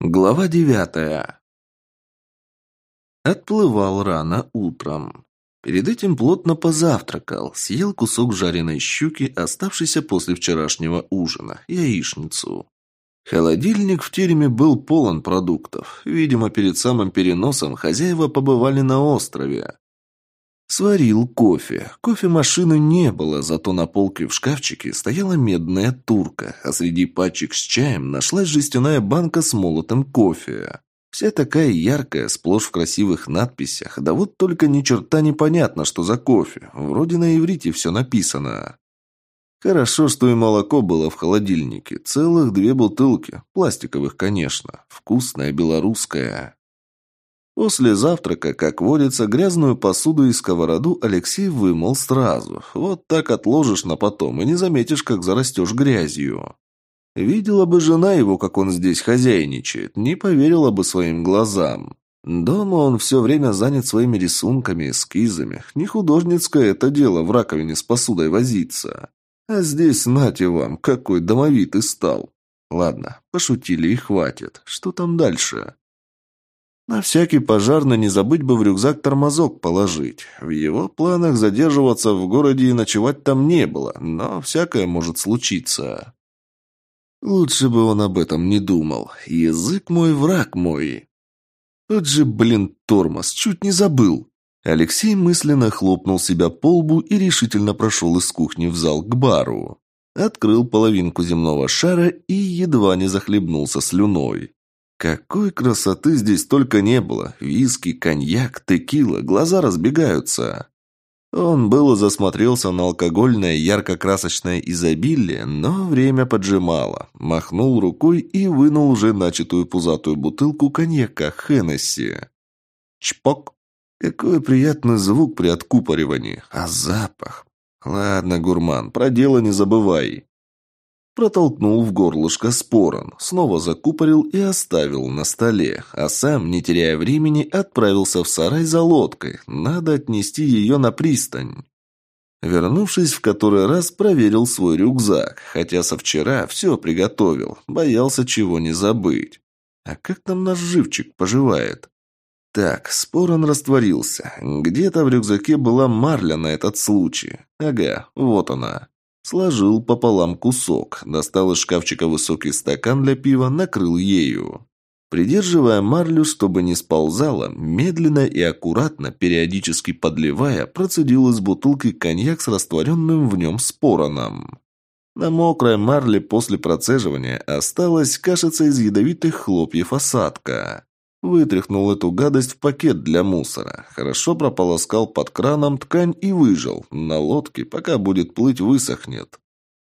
Глава девятая. Отплывал рано утром. Перед этим плотно позавтракал, съел кусок жареной щуки, оставшийся после вчерашнего ужина, яичницу. Холодильник в тереме был полон продуктов. Видимо, перед самым переносом хозяева побывали на острове. Сварил кофе. Кофемашины не было, зато на полке в шкафчике стояла медная турка, а среди пачек с чаем нашлась жестяная банка с молотым кофе. Вся такая яркая, сплошь в красивых надписях, да вот только ни черта непонятно, что за кофе. Вроде на иврите все написано. Хорошо, что и молоко было в холодильнике. Целых две бутылки. Пластиковых, конечно. Вкусное белорусское. После завтрака, как водится, грязную посуду и сковороду Алексей вымыл сразу. Вот так отложишь на потом и не заметишь, как зарастешь грязью. Видела бы жена его, как он здесь хозяйничает, не поверила бы своим глазам. Дома он все время занят своими рисунками, эскизами. Не художницкое это дело в раковине с посудой возиться. А здесь, нате вам, какой домовитый стал. Ладно, пошутили и хватит. Что там дальше? На всякий пожарный не забыть бы в рюкзак тормозок положить. В его планах задерживаться в городе и ночевать там не было, но всякое может случиться. Лучше бы он об этом не думал. Язык мой, враг мой. Вот же, блин, тормоз, чуть не забыл. Алексей мысленно хлопнул себя по лбу и решительно прошел из кухни в зал к бару. Открыл половинку земного шара и едва не захлебнулся слюной. Какой красоты здесь только не было. Виски, коньяк, текила, глаза разбегаются. Он было засмотрелся на алкогольное ярко-красочное изобилие, но время поджимало. Махнул рукой и вынул уже начатую пузатую бутылку коньяка Хеннесси. Чпок! Какой приятный звук при откупоривании. А запах! Ладно, гурман, про дело не забывай. Протолкнул в горлышко спорон, снова закупорил и оставил на столе, а сам, не теряя времени, отправился в сарай за лодкой. Надо отнести ее на пристань. Вернувшись в который раз, проверил свой рюкзак, хотя со вчера все приготовил, боялся чего не забыть. А как там наш живчик поживает? Так, спорон растворился. Где-то в рюкзаке была марля на этот случай. Ага, вот она. Сложил пополам кусок, достал из шкафчика высокий стакан для пива, накрыл ею. Придерживая марлю, чтобы не сползала, медленно и аккуратно, периодически подливая, процедил из бутылки коньяк с растворенным в нем спороном. На мокрой марле после процеживания осталась кашица из ядовитых хлопьев осадка. Вытряхнул эту гадость в пакет для мусора. Хорошо прополоскал под краном ткань и выжил. На лодке, пока будет плыть, высохнет.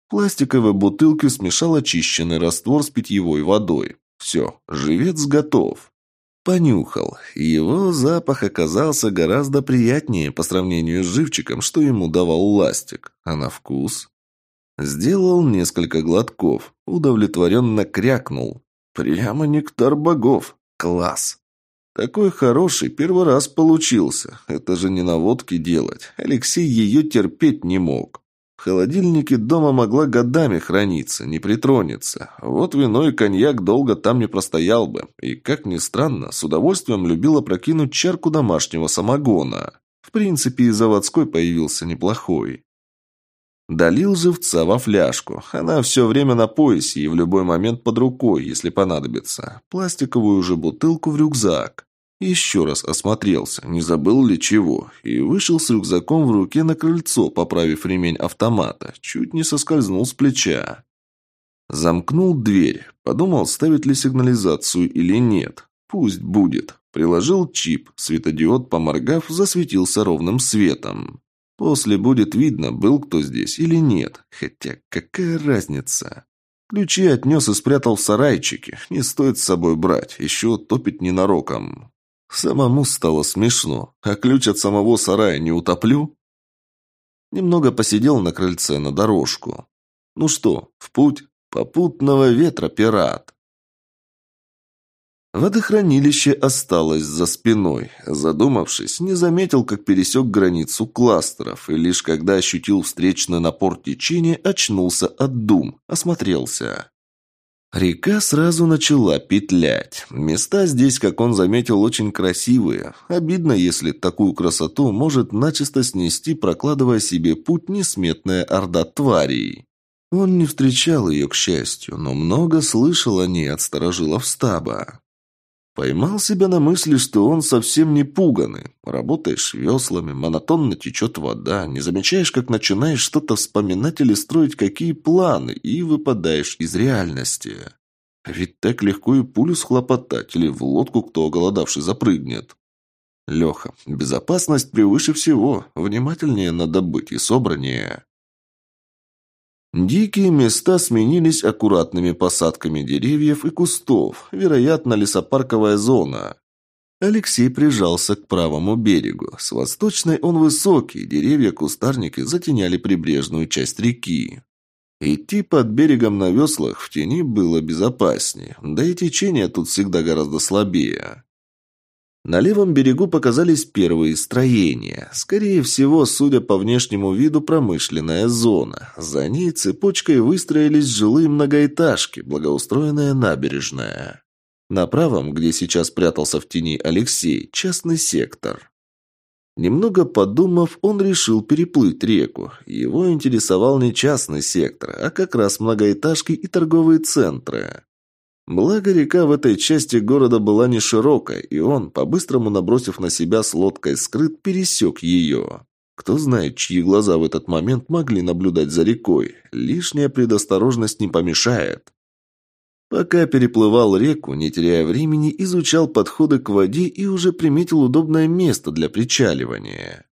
В пластиковой бутылке смешал очищенный раствор с питьевой водой. Все, живец готов. Понюхал. Его запах оказался гораздо приятнее по сравнению с живчиком, что ему давал ластик. А на вкус? Сделал несколько глотков. Удовлетворенно крякнул. Прямо нектар богов. Класс. Такой хороший первый раз получился. Это же не на водке делать. Алексей ее терпеть не мог. В холодильнике дома могла годами храниться, не притронется. Вот вино и коньяк долго там не простоял бы. И, как ни странно, с удовольствием любила прокинуть чарку домашнего самогона. В принципе, и заводской появился неплохой. Долил живца во фляжку. Она все время на поясе и в любой момент под рукой, если понадобится. Пластиковую же бутылку в рюкзак. Еще раз осмотрелся, не забыл ли чего, и вышел с рюкзаком в руке на крыльцо, поправив ремень автомата. Чуть не соскользнул с плеча. Замкнул дверь. Подумал, ставить ли сигнализацию или нет. Пусть будет. Приложил чип. Светодиод, поморгав, засветился ровным светом. После будет видно, был кто здесь или нет. Хотя какая разница? Ключи отнес и спрятал в сарайчике. Не стоит с собой брать, еще топить ненароком. Самому стало смешно. А ключ от самого сарая не утоплю? Немного посидел на крыльце на дорожку. Ну что, в путь? Попутного ветра, пират. Водохранилище осталось за спиной. Задумавшись, не заметил, как пересек границу кластеров, и лишь когда ощутил встречный напор течения, очнулся от дум, осмотрелся. Река сразу начала петлять. Места здесь, как он заметил, очень красивые. Обидно, если такую красоту может начисто снести, прокладывая себе путь несметная орда тварей. Он не встречал ее, к счастью, но много слышал о ней от старожилов стаба. Поймал себя на мысли, что он совсем не пуганный. Работаешь веслами, монотонно течет вода, не замечаешь, как начинаешь что-то вспоминать или строить какие планы, и выпадаешь из реальности. Ведь так легко и пулю схлопотать, или в лодку кто оголодавший запрыгнет. Леха, безопасность превыше всего, внимательнее надо быть и собраннее. Дикие места сменились аккуратными посадками деревьев и кустов, вероятно, лесопарковая зона. Алексей прижался к правому берегу. С восточной он высокий, деревья-кустарники затеняли прибрежную часть реки. Идти под берегом на веслах в тени было безопаснее, да и течение тут всегда гораздо слабее. На левом берегу показались первые строения. Скорее всего, судя по внешнему виду, промышленная зона. За ней цепочкой выстроились жилые многоэтажки, благоустроенная набережная. На правом, где сейчас прятался в тени Алексей, частный сектор. Немного подумав, он решил переплыть реку. Его интересовал не частный сектор, а как раз многоэтажки и торговые центры. Благо, река в этой части города была не широкая, и он, по-быстрому набросив на себя с лодкой скрыт, пересек ее. Кто знает, чьи глаза в этот момент могли наблюдать за рекой. Лишняя предосторожность не помешает. Пока переплывал реку, не теряя времени, изучал подходы к воде и уже приметил удобное место для причаливания.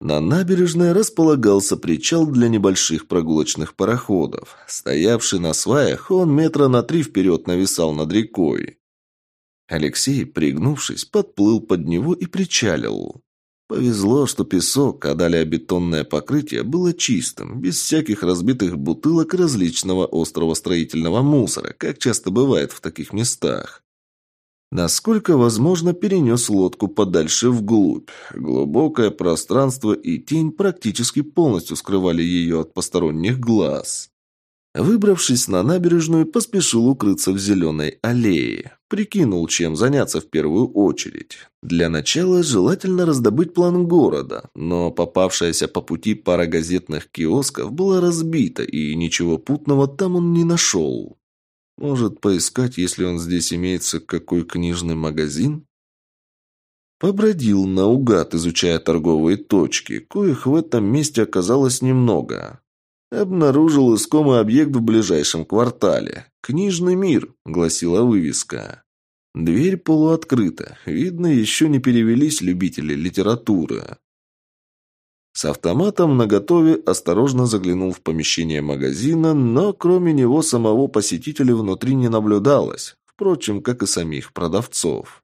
На набережной располагался причал для небольших прогулочных пароходов. Стоявший на сваях, он метра на три вперед нависал над рекой. Алексей, пригнувшись, подплыл под него и причалил. Повезло, что песок, а далее бетонное покрытие было чистым, без всяких разбитых бутылок различного острого строительного мусора, как часто бывает в таких местах. Насколько возможно, перенес лодку подальше вглубь. Глубокое пространство и тень практически полностью скрывали ее от посторонних глаз. Выбравшись на набережную, поспешил укрыться в зеленой аллее. Прикинул, чем заняться в первую очередь. Для начала желательно раздобыть план города, но попавшаяся по пути пара газетных киосков была разбита, и ничего путного там он не нашел. Может, поискать, если он здесь имеется, какой книжный магазин? Побродил наугад, изучая торговые точки, коих в этом месте оказалось немного. Обнаружил искомый объект в ближайшем квартале. «Книжный мир», — гласила вывеска. Дверь полуоткрыта. Видно, еще не перевелись любители литературы. С автоматом наготове осторожно заглянул в помещение магазина, но кроме него самого посетителя внутри не наблюдалось, впрочем, как и самих продавцов.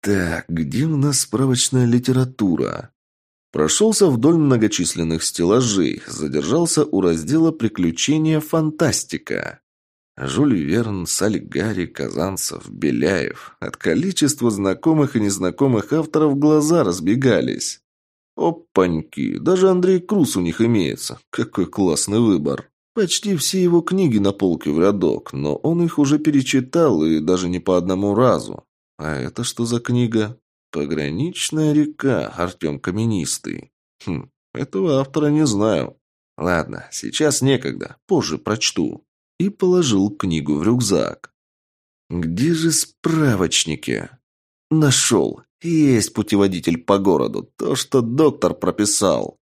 «Так, где у нас справочная литература?» Прошелся вдоль многочисленных стеллажей, задержался у раздела «Приключения фантастика». Жюль Верн, Сальгари, Казанцев, Беляев. От количества знакомых и незнакомых авторов глаза разбегались. Опаньки, даже Андрей Крус у них имеется. Какой классный выбор. Почти все его книги на полке в рядок, но он их уже перечитал и даже не по одному разу. А это что за книга? «Пограничная река», Артем Каменистый. Хм, этого автора не знаю. Ладно, сейчас некогда, позже прочту. И положил книгу в рюкзак. Где же справочники? Нашел. Есть путеводитель по городу, то, что доктор прописал.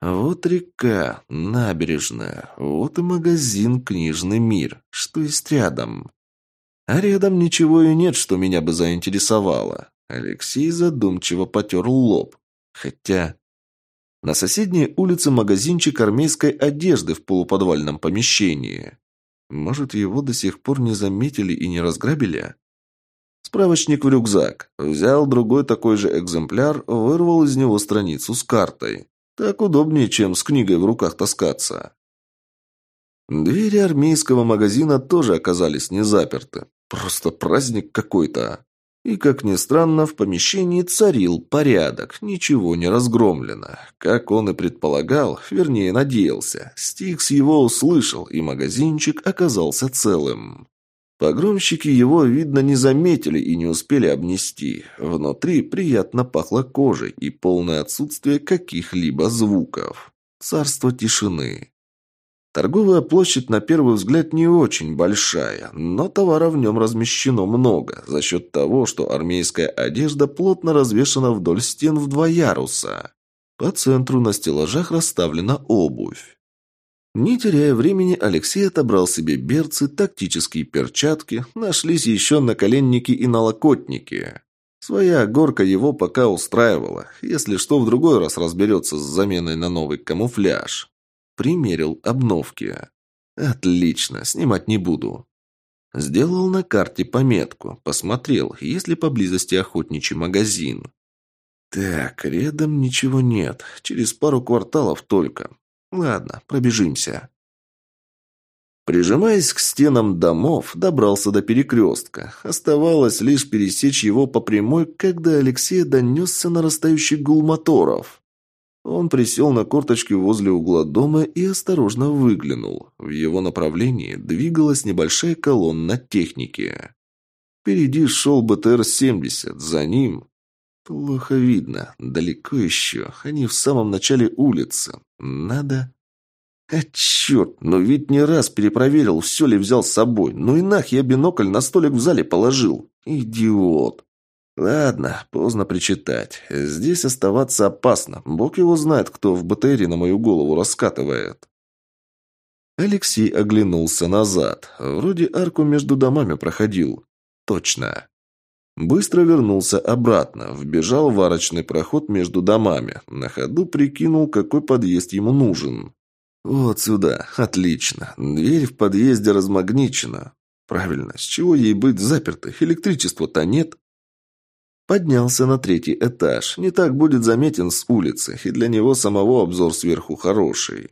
Вот река, набережная, вот и магазин «Книжный мир», что есть рядом. А рядом ничего и нет, что меня бы заинтересовало. Алексей задумчиво потер лоб. Хотя... На соседней улице магазинчик армейской одежды в полуподвальном помещении. Может, его до сих пор не заметили и не разграбили? Справочник в рюкзак. Взял другой такой же экземпляр, вырвал из него страницу с картой. Так удобнее, чем с книгой в руках таскаться. Двери армейского магазина тоже оказались не заперты. Просто праздник какой-то. И, как ни странно, в помещении царил порядок, ничего не разгромлено. Как он и предполагал, вернее надеялся, Стикс его услышал, и магазинчик оказался целым. Погромщики его, видно, не заметили и не успели обнести. Внутри приятно пахло кожей и полное отсутствие каких-либо звуков. Царство тишины. Торговая площадь на первый взгляд не очень большая, но товара в нем размещено много, за счет того, что армейская одежда плотно развешана вдоль стен в два яруса. По центру на стеллажах расставлена обувь. Не теряя времени, Алексей отобрал себе берцы, тактические перчатки, нашлись еще наколенники и налокотники. Своя горка его пока устраивала, если что в другой раз разберется с заменой на новый камуфляж. Примерил обновки. Отлично, снимать не буду. Сделал на карте пометку, посмотрел, есть ли поблизости охотничий магазин. Так, рядом ничего нет, через пару кварталов только. Ладно, пробежимся. Прижимаясь к стенам домов, добрался до перекрестка. Оставалось лишь пересечь его по прямой, когда Алексей донесся нарастающий гул моторов. Он присел на корточки возле угла дома и осторожно выглянул. В его направлении двигалась небольшая колонна техники. Впереди шел БТР-70, за ним... Плохо видно, далеко еще, они в самом начале улицы. Надо... А черт, но ведь не раз перепроверил, все ли взял с собой. Ну и нах, я бинокль на столик в зале положил. Идиот. Ладно, поздно причитать. Здесь оставаться опасно. Бог его знает, кто в БТРе на мою голову раскатывает. Алексей оглянулся назад. Вроде арку между домами проходил. Точно. Быстро вернулся обратно, вбежал в арочный проход между домами. На ходу прикинул, какой подъезд ему нужен. Вот сюда. Отлично. Дверь в подъезде размагничена. Правильно. С чего ей быть запертой? Электричества-то нет. Поднялся на третий этаж. Не так будет заметен с улицы, и для него самого обзор сверху хороший.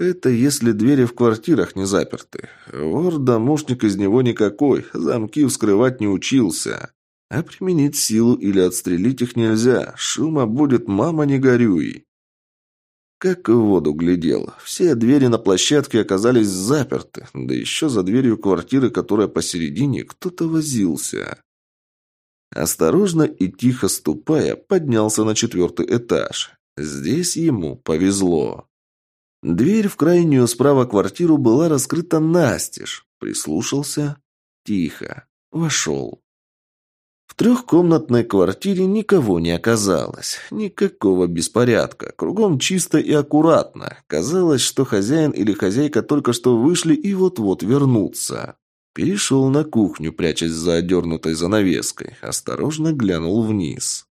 Это если двери в квартирах не заперты. Вор-домушник из него никакой, замки вскрывать не учился. А применить силу или отстрелить их нельзя. Шума будет, мама, не горюй. Как в воду глядел. Все двери на площадке оказались заперты, да еще за дверью квартиры, которая посередине, кто-то возился. Осторожно и тихо ступая, поднялся на четвертый этаж. Здесь ему повезло. Дверь в крайнюю справа квартиру была раскрыта настежь. Прислушался. Тихо. Вошел. В трехкомнатной квартире никого не оказалось. Никакого беспорядка. Кругом чисто и аккуратно. Казалось, что хозяин или хозяйка только что вышли и вот-вот вернутся. Перешел на кухню, прячась за одернутой занавеской. Осторожно глянул вниз.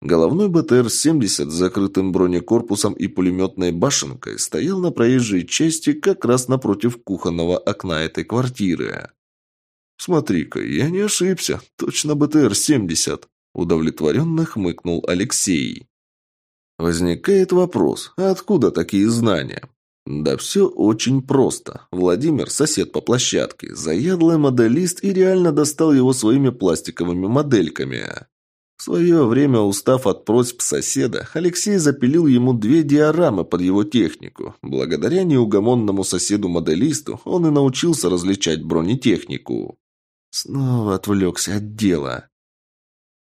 Головной БТР-70 с закрытым бронекорпусом и пулеметной башенкой стоял на проезжей части как раз напротив кухонного окна этой квартиры. «Смотри-ка, я не ошибся. Точно БТР-70», – удовлетворенно хмыкнул Алексей. Возникает вопрос, а откуда такие знания? Да все очень просто. Владимир, сосед по площадке, заядлый моделист и реально достал его своими пластиковыми модельками. В свое время, устав от просьб соседа, Алексей запилил ему две диорамы под его технику. Благодаря неугомонному соседу-моделисту он и научился различать бронетехнику. Снова отвлекся от дела.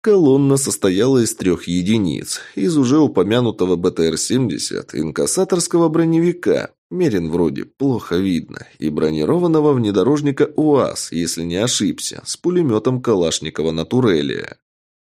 Колонна состояла из трех единиц. Из уже упомянутого БТР-70, инкассаторского броневика, Мерин вроде, плохо видно, и бронированного внедорожника УАЗ, если не ошибся, с пулеметом Калашникова на турели.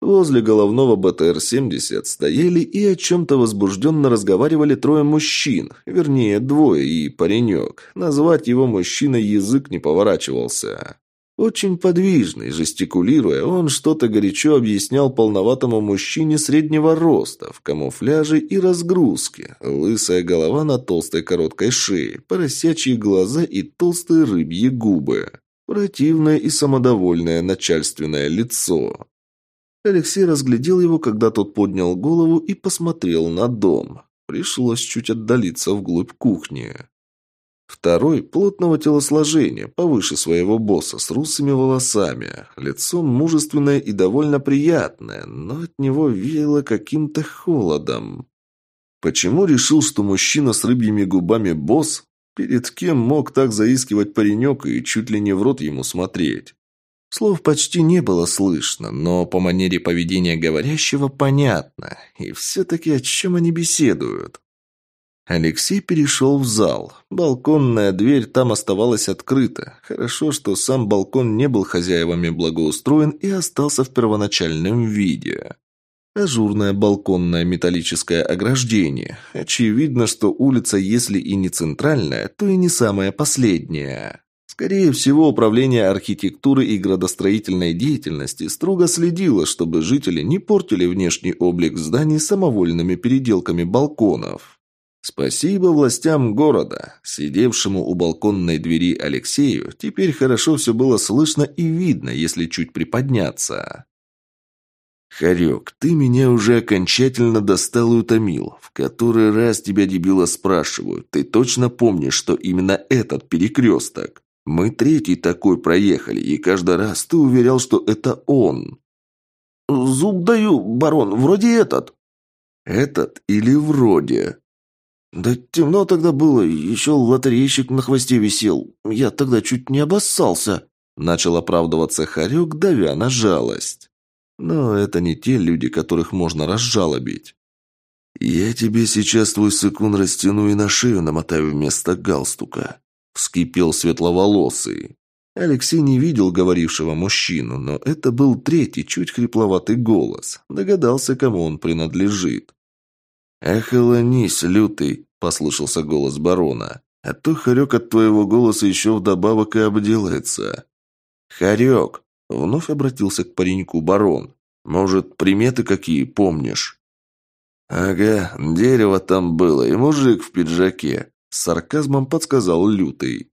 Возле головного БТР-70 стояли и о чем-то возбужденно разговаривали трое мужчин, вернее, двое и паренек. Назвать его мужчиной язык не поворачивался. Очень подвижный, жестикулируя, он что-то горячо объяснял полноватому мужчине среднего роста, в камуфляже и разгрузке, лысая голова на толстой короткой шее, поросячьи глаза и толстые рыбьи губы, противное и самодовольное начальственное лицо. Алексей разглядел его, когда тот поднял голову и посмотрел на дом. Пришлось чуть отдалиться вглубь кухни. Второй – плотного телосложения, повыше своего босса, с русыми волосами. Лицо мужественное и довольно приятное, но от него веяло каким-то холодом. Почему решил, что мужчина с рыбьими губами босс? Перед кем мог так заискивать паренек и чуть ли не в рот ему смотреть? Слов почти не было слышно, но по манере поведения говорящего понятно. И все-таки о чем они беседуют? Алексей перешел в зал. Балконная дверь там оставалась открыта. Хорошо, что сам балкон не был хозяевами благоустроен и остался в первоначальном виде. Ажурное балконное металлическое ограждение. Очевидно, что улица, если и не центральная, то и не самая последняя. Скорее всего, управление архитектуры и градостроительной деятельности строго следило, чтобы жители не портили внешний облик зданий самовольными переделками балконов. Спасибо властям города. Сидевшему у балконной двери Алексею теперь хорошо все было слышно и видно, если чуть приподняться. «Харек, ты меня уже окончательно достал и утомил. В который раз тебя, дебила, спрашиваю. Ты точно помнишь, что именно этот перекресток? Мы третий такой проехали, и каждый раз ты уверял, что это он». «Зуб даю, барон, вроде этот». «Этот или вроде?» «Да темно тогда было, еще лотерейщик на хвосте висел. Я тогда чуть не обоссался», – начал оправдываться Харек, давя на жалость. «Но это не те люди, которых можно разжалобить». «Я тебе сейчас твой сыкун растяну и на шею намотаю вместо галстука», – вскипел светловолосый. Алексей не видел говорившего мужчину, но это был третий, чуть хрипловатый голос. Догадался, кому он принадлежит. «Охолонись, лютый!» – послышался голос барона. «А то хорек от твоего голоса еще вдобавок и обделается». «Хорек!» – вновь обратился к пареньку барон. «Может, приметы какие помнишь?» «Ага, дерево там было и мужик в пиджаке», – с сарказмом подсказал лютый.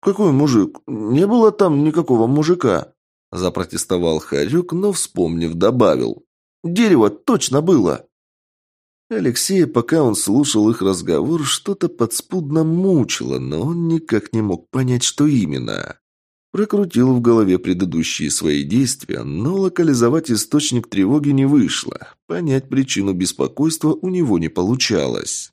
«Какой мужик? Не было там никакого мужика!» Запротестовал Харюк, но, вспомнив, добавил. «Дерево точно было!» Алексея, пока он слушал их разговор, что-то подспудно мучило, но он никак не мог понять, что именно. Прокрутил в голове предыдущие свои действия, но локализовать источник тревоги не вышло. Понять причину беспокойства у него не получалось.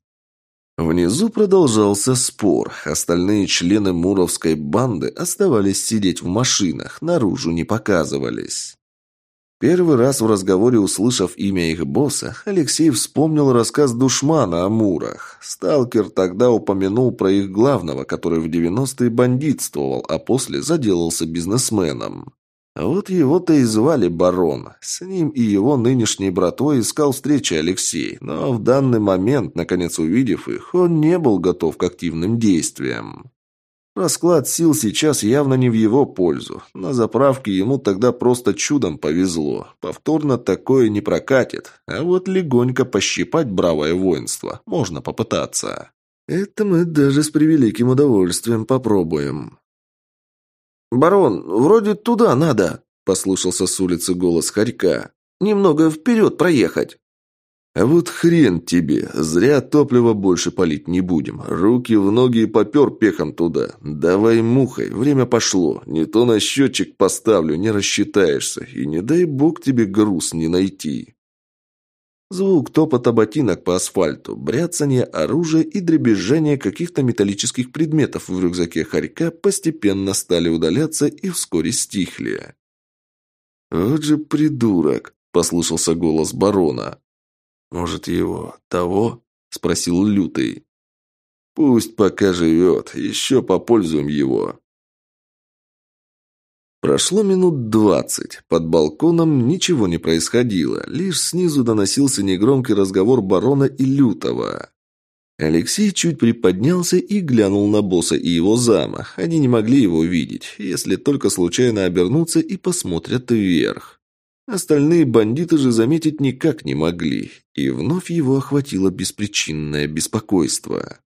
Внизу продолжался спор. Остальные члены Муровской банды оставались сидеть в машинах, наружу не показывались. Первый раз в разговоре, услышав имя их босса, Алексей вспомнил рассказ Душмана о Мурах. Сталкер тогда упомянул про их главного, который в 90-е бандитствовал, а после заделался бизнесменом. Вот его-то и звали Барон. С ним и его нынешней братвой искал встречи Алексей, но в данный момент, наконец увидев их, он не был готов к активным действиям. Расклад сил сейчас явно не в его пользу. На заправке ему тогда просто чудом повезло. Повторно такое не прокатит. А вот легонько пощипать бравое воинство можно попытаться. Это мы даже с превеликим удовольствием попробуем. «Барон, вроде туда надо», — послышался с улицы голос Харька. «Немного вперед проехать». А вот хрен тебе, зря топлива больше палить не будем. Руки в ноги и попер пехом туда. Давай мухой, время пошло. Не то на счетчик поставлю, не рассчитаешься. И не дай бог тебе груз не найти. Звук топота ботинок по асфальту, бряцание оружия и дребезжание каких-то металлических предметов в рюкзаке хорька постепенно стали удаляться и вскоре стихли. «Вот же придурок!» – послышался голос барона. «Может, его того?» – спросил Лютый. «Пусть пока живет, еще попользуем его». Прошло минут двадцать. Под балконом ничего не происходило, лишь снизу доносился негромкий разговор барона и Лютого. Алексей чуть приподнялся и глянул на босса и его зама. Они не могли его видеть, если только случайно обернуться и посмотрят вверх. Остальные бандиты же заметить никак не могли, и вновь его охватило беспричинное беспокойство.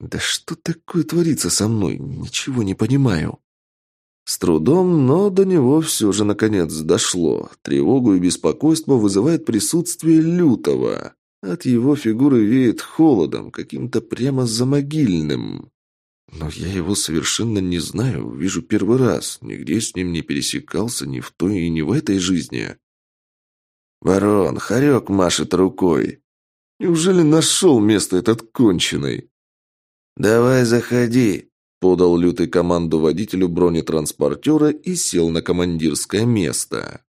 «Да что такое творится со мной? Ничего не понимаю». С трудом, но до него все же наконец дошло. Тревогу и беспокойство вызывает присутствие лютого. От его фигуры веет холодом, каким-то прямо замогильным. Но я его совершенно не знаю, вижу первый раз. Нигде с ним не пересекался ни в той и ни в этой жизни. Барон, хорек машет рукой. Неужели нашел место этот конченый? «Давай заходи», – подал лютый команду водителю бронетранспортера и сел на командирское место.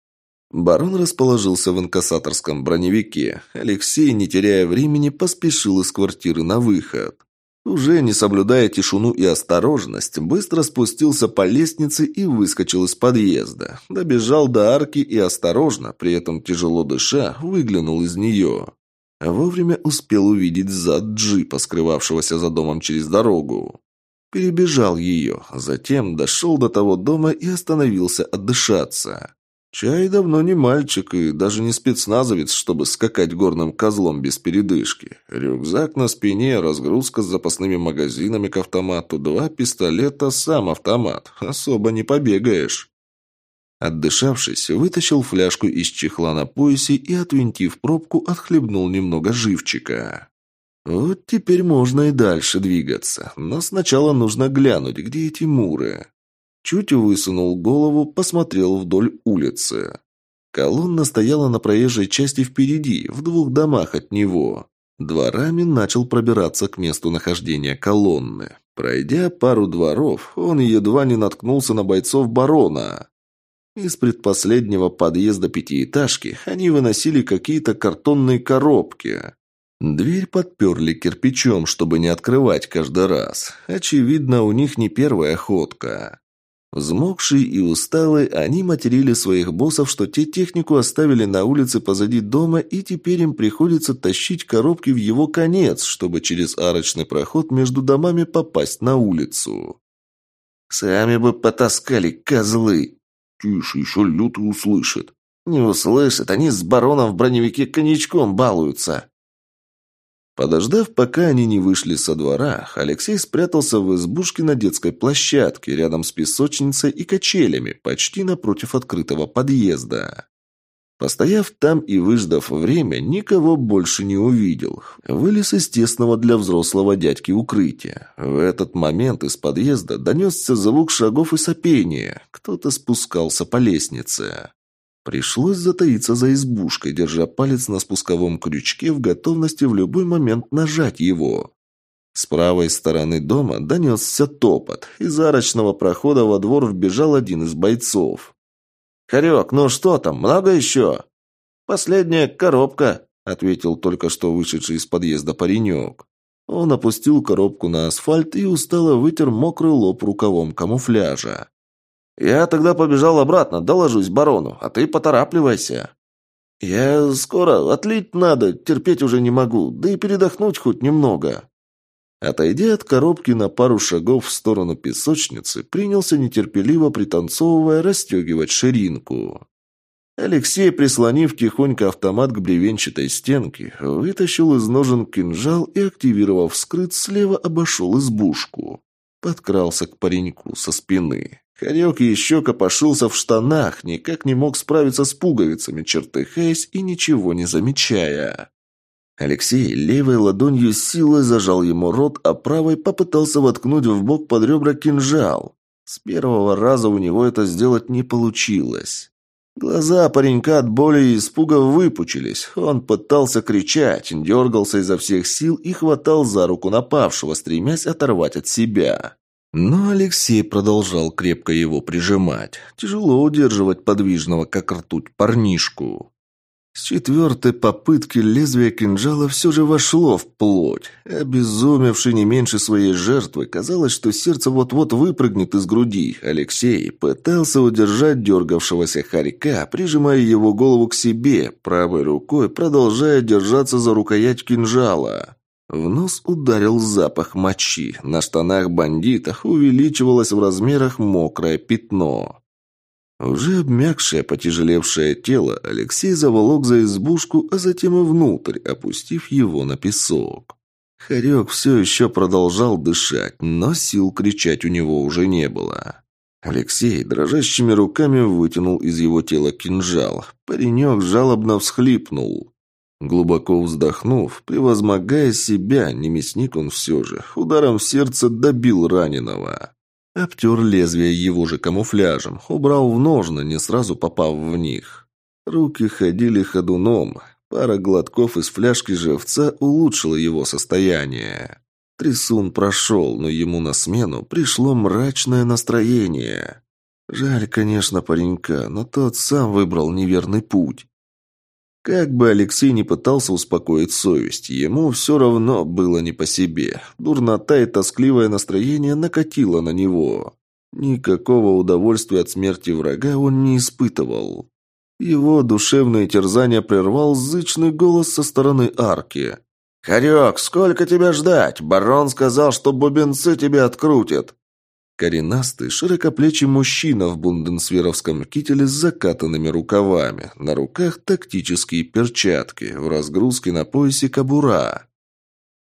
Барон расположился в инкассаторском броневике. Алексей, не теряя времени, поспешил из квартиры на выход. Уже не соблюдая тишину и осторожность, быстро спустился по лестнице и выскочил из подъезда. Добежал до арки и осторожно, при этом тяжело дыша, выглянул из нее. Вовремя успел увидеть зад джипа, скрывавшегося за домом через дорогу. Перебежал ее, затем дошел до того дома и остановился отдышаться. Чай давно не мальчик и даже не спецназовец, чтобы скакать горным козлом без передышки. Рюкзак на спине, разгрузка с запасными магазинами к автомату, два пистолета, сам автомат. Особо не побегаешь. Отдышавшись, вытащил фляжку из чехла на поясе и, отвинтив пробку, отхлебнул немного живчика. Вот теперь можно и дальше двигаться, но сначала нужно глянуть, где эти муры. Чуть высунул голову, посмотрел вдоль улицы. Колонна стояла на проезжей части впереди, в двух домах от него. Дворами начал пробираться к месту нахождения колонны. Пройдя пару дворов, он едва не наткнулся на бойцов барона. Из предпоследнего подъезда пятиэтажки они выносили какие-то картонные коробки. Дверь подперли кирпичом, чтобы не открывать каждый раз. Очевидно, у них не первая охотка. Взмокшие и усталые, они материли своих боссов, что те технику оставили на улице позади дома, и теперь им приходится тащить коробки в его конец, чтобы через арочный проход между домами попасть на улицу. «Сами бы потаскали, козлы!» «Тише, еще лютый услышит». «Не услышит, они с бароном в броневике коньячком балуются». Подождав, пока они не вышли со двора, Алексей спрятался в избушке на детской площадке, рядом с песочницей и качелями, почти напротив открытого подъезда. Постояв там и выждав время, никого больше не увидел. Вылез из тесного для взрослого дядьки укрытия. В этот момент из подъезда донесся звук шагов и сопения. Кто-то спускался по лестнице. Пришлось затаиться за избушкой, держа палец на спусковом крючке в готовности в любой момент нажать его. С правой стороны дома донесся топот. Из арочного прохода во двор вбежал один из бойцов. «Харек, ну что там, много еще?» «Последняя коробка», — ответил только что вышедший из подъезда паренек. Он опустил коробку на асфальт и устало вытер мокрый лоб рукавом камуфляжа. «Я тогда побежал обратно, доложусь барону, а ты поторапливайся». «Я скоро, отлить надо, терпеть уже не могу, да и передохнуть хоть немного». Отойдя от коробки на пару шагов в сторону песочницы, принялся нетерпеливо пританцовывая расстегивать ширинку. Алексей, прислонив тихонько автомат к бревенчатой стенке, вытащил из ножен кинжал и, активировав скрыт, слева обошел избушку. Подкрался к пареньку со спины. Хорек еще копошился в штанах, никак не мог справиться с пуговицами, чертыхаясь и ничего не замечая. Алексей левой ладонью силой зажал ему рот, а правой попытался воткнуть в бок под ребра кинжал. С первого раза у него это сделать не получилось. Глаза паренька от боли и испуга выпучились. Он пытался кричать, дергался изо всех сил и хватал за руку напавшего, стремясь оторвать от себя. Но Алексей продолжал крепко его прижимать. Тяжело удерживать подвижного, как ртуть, парнишку. С четвертой попытки лезвие кинжала все же вошло в плоть. Обезумевший не меньше своей жертвы, казалось, что сердце вот-вот выпрыгнет из груди. Алексей пытался удержать дергавшегося хорька, прижимая его голову к себе, правой рукой продолжая держаться за рукоять кинжала. В нос ударил запах мочи. На штанах бандитах увеличивалось в размерах мокрое пятно. Уже обмякшее, потяжелевшее тело Алексей заволок за избушку, а затем и внутрь, опустив его на песок. Хорек все еще продолжал дышать, но сил кричать у него уже не было. Алексей дрожащими руками вытянул из его тела кинжал. Паренек жалобно всхлипнул. Глубоко вздохнув, превозмогая себя, не мясник он все же, ударом в сердце добил раненого. Обтер лезвие его же камуфляжем, убрал в ножны, не сразу попав в них. Руки ходили ходуном. Пара глотков из фляжки живца улучшила его состояние. Трясун прошел, но ему на смену пришло мрачное настроение. Жаль, конечно, паренька, но тот сам выбрал неверный путь. Как бы Алексей не пытался успокоить совесть, ему все равно было не по себе. Дурнота и тоскливое настроение накатило на него. Никакого удовольствия от смерти врага он не испытывал. Его душевное терзание прервал зычный голос со стороны арки. «Харек, сколько тебя ждать? Барон сказал, что бубенцы тебя открутят». Коренастый, широкоплечий мужчина в бунденсверовском кителе с закатанными рукавами. На руках тактические перчатки, в разгрузке на поясе кобура.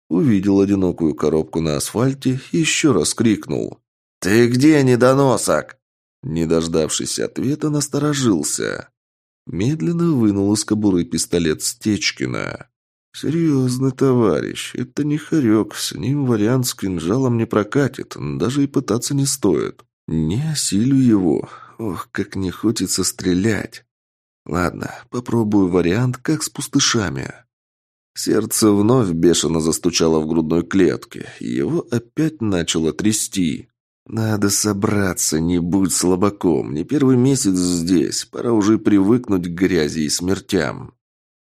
Увидел одинокую коробку на асфальте и еще раз крикнул. «Ты где, недоносок?» Не дождавшись ответа, насторожился. Медленно вынул из кобуры пистолет Стечкина. «Серьезный товарищ. Это не хорек. С ним вариант с кинжалом не прокатит. Даже и пытаться не стоит. Не осилю его. Ох, как не хочется стрелять. Ладно, попробую вариант, как с пустышами». Сердце вновь бешено застучало в грудной клетке. Его опять начало трясти. «Надо собраться, не будь слабаком. Не первый месяц здесь. Пора уже привыкнуть к грязи и смертям».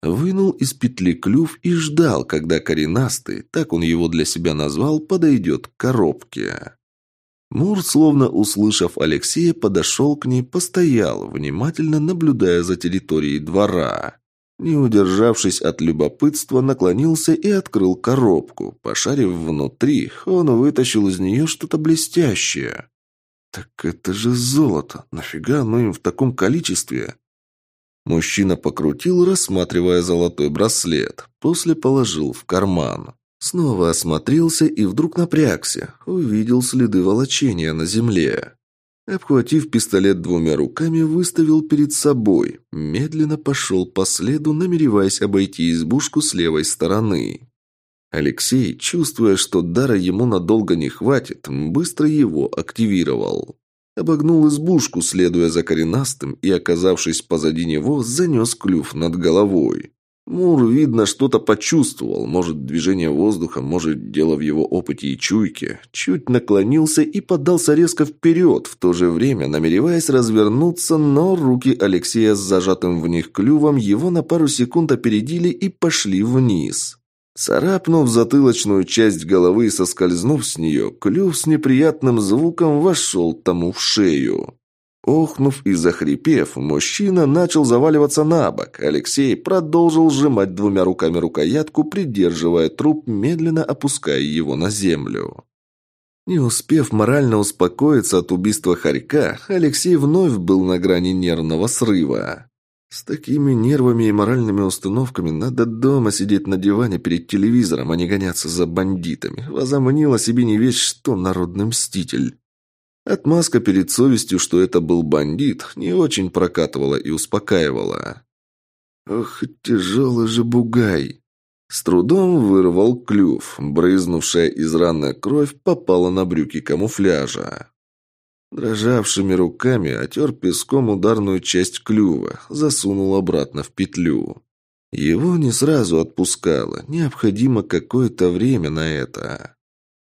Вынул из петли клюв и ждал, когда коренастый, так он его для себя назвал, подойдет к коробке. Мур, словно услышав Алексея, подошел к ней, постоял, внимательно наблюдая за территорией двора. Не удержавшись от любопытства, наклонился и открыл коробку. Пошарив внутри, он вытащил из нее что-то блестящее. «Так это же золото! Нафига оно им в таком количестве?» Мужчина покрутил, рассматривая золотой браслет. После положил в карман. Снова осмотрелся и вдруг напрягся. Увидел следы волочения на земле. Обхватив пистолет двумя руками, выставил перед собой. Медленно пошел по следу, намереваясь обойти избушку с левой стороны. Алексей, чувствуя, что дара ему надолго не хватит, быстро его активировал. Обогнул избушку, следуя за коренастым, и, оказавшись позади него, занес клюв над головой. Мур, видно, что-то почувствовал, может, движение воздуха, может, дело в его опыте и чуйке. Чуть наклонился и подался резко вперед, в то же время намереваясь развернуться, но руки Алексея с зажатым в них клювом его на пару секунд опередили и пошли вниз. Царапнув затылочную часть головы и соскользнув с нее, клюв с неприятным звуком вошел тому в шею. Охнув и захрипев, мужчина начал заваливаться на бок. Алексей продолжил сжимать двумя руками рукоятку, придерживая труп, медленно опуская его на землю. Не успев морально успокоиться от убийства Харька, Алексей вновь был на грани нервного срыва. С такими нервами и моральными установками надо дома сидеть на диване перед телевизором, а не гоняться за бандитами. Возомнила себе не весь что народный мститель. Отмазка перед совестью, что это был бандит, не очень прокатывала и успокаивала. Ох, тяжелый же бугай. С трудом вырвал клюв. Брызнувшая из раны кровь попала на брюки камуфляжа. Дрожавшими руками отер песком ударную часть клюва, засунул обратно в петлю. Его не сразу отпускало, необходимо какое-то время на это.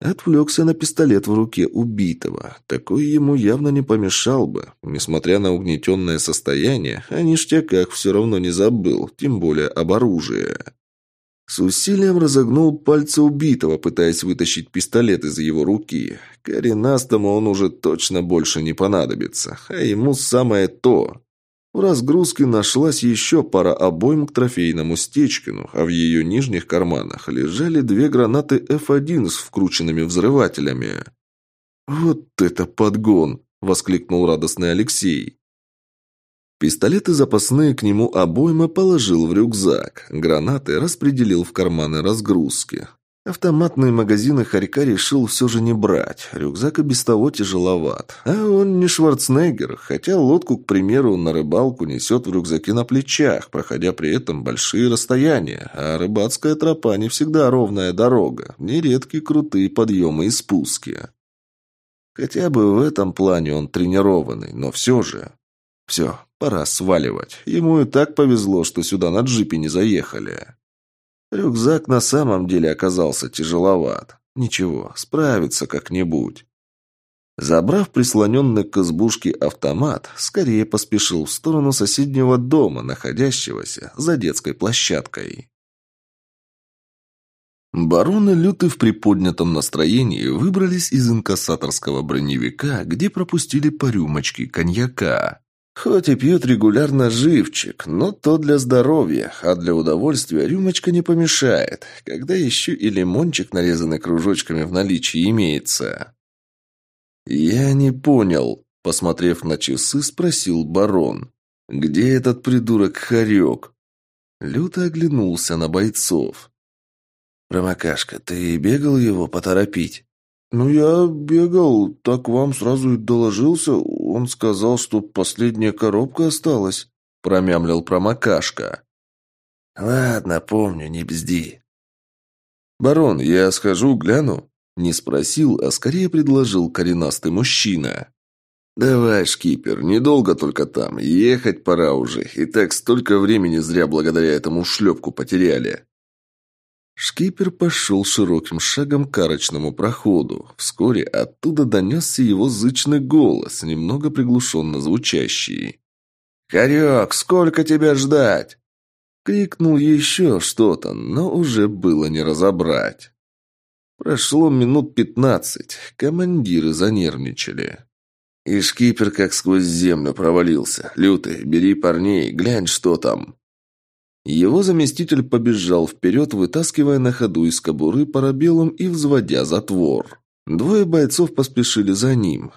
Отвлекся на пистолет в руке убитого. Такой ему явно не помешал бы. Несмотря на угнетенное состояние, о ништяках все равно не забыл, тем более об оружии. С усилием разогнул пальцы убитого, пытаясь вытащить пистолет из его руки. Коренастому он уже точно больше не понадобится, а ему самое то. В разгрузке нашлась еще пара обойм к трофейному Стечкину, а в ее нижних карманах лежали две гранаты F1 с вкрученными взрывателями. «Вот это подгон!» – воскликнул радостный Алексей. Пистолеты запасные к нему обоймы положил в рюкзак. Гранаты распределил в карманы разгрузки. Автоматные магазины Харька решил все же не брать. Рюкзак и без того тяжеловат. А он не Шварценеггер, хотя лодку, к примеру, на рыбалку несет в рюкзаке на плечах, проходя при этом большие расстояния. А рыбацкая тропа не всегда ровная дорога. Нередки крутые подъемы и спуски. Хотя бы в этом плане он тренированный, но все же... Все, пора сваливать. Ему и так повезло, что сюда на джипе не заехали. Рюкзак на самом деле оказался тяжеловат. Ничего, справится как-нибудь. Забрав прислоненный к избушке автомат, скорее поспешил в сторону соседнего дома, находящегося за детской площадкой. Барон и Люты в приподнятом настроении выбрались из инкассаторского броневика, где пропустили по рюмочке коньяка. Хоть и пьют регулярно живчик, но то для здоровья, а для удовольствия рюмочка не помешает, когда еще и лимончик, нарезанный кружочками в наличии, имеется. «Я не понял», — посмотрев на часы, спросил барон. «Где этот придурок Харек?» Люто оглянулся на бойцов. «Промокашка, ты бегал его поторопить?» «Ну, я бегал, так вам сразу и доложился. Он сказал, что последняя коробка осталась», — промямлил промокашка. «Ладно, помню, не бзди». «Барон, я схожу, гляну?» Не спросил, а скорее предложил коренастый мужчина. «Давай, шкипер, недолго только там. Ехать пора уже. И так столько времени зря благодаря этому шлепку потеряли». Шкипер пошел широким шагом к арочному проходу. Вскоре оттуда донесся его зычный голос, немного приглушенно звучащий. «Хорек, сколько тебя ждать?» Крикнул еще что-то, но уже было не разобрать. Прошло минут пятнадцать. Командиры занервничали. И шкипер как сквозь землю провалился. «Лютый, бери парней, глянь, что там». Его заместитель побежал вперед, вытаскивая на ходу из кобуры парабеллум и взводя затвор. Двое бойцов поспешили за ним.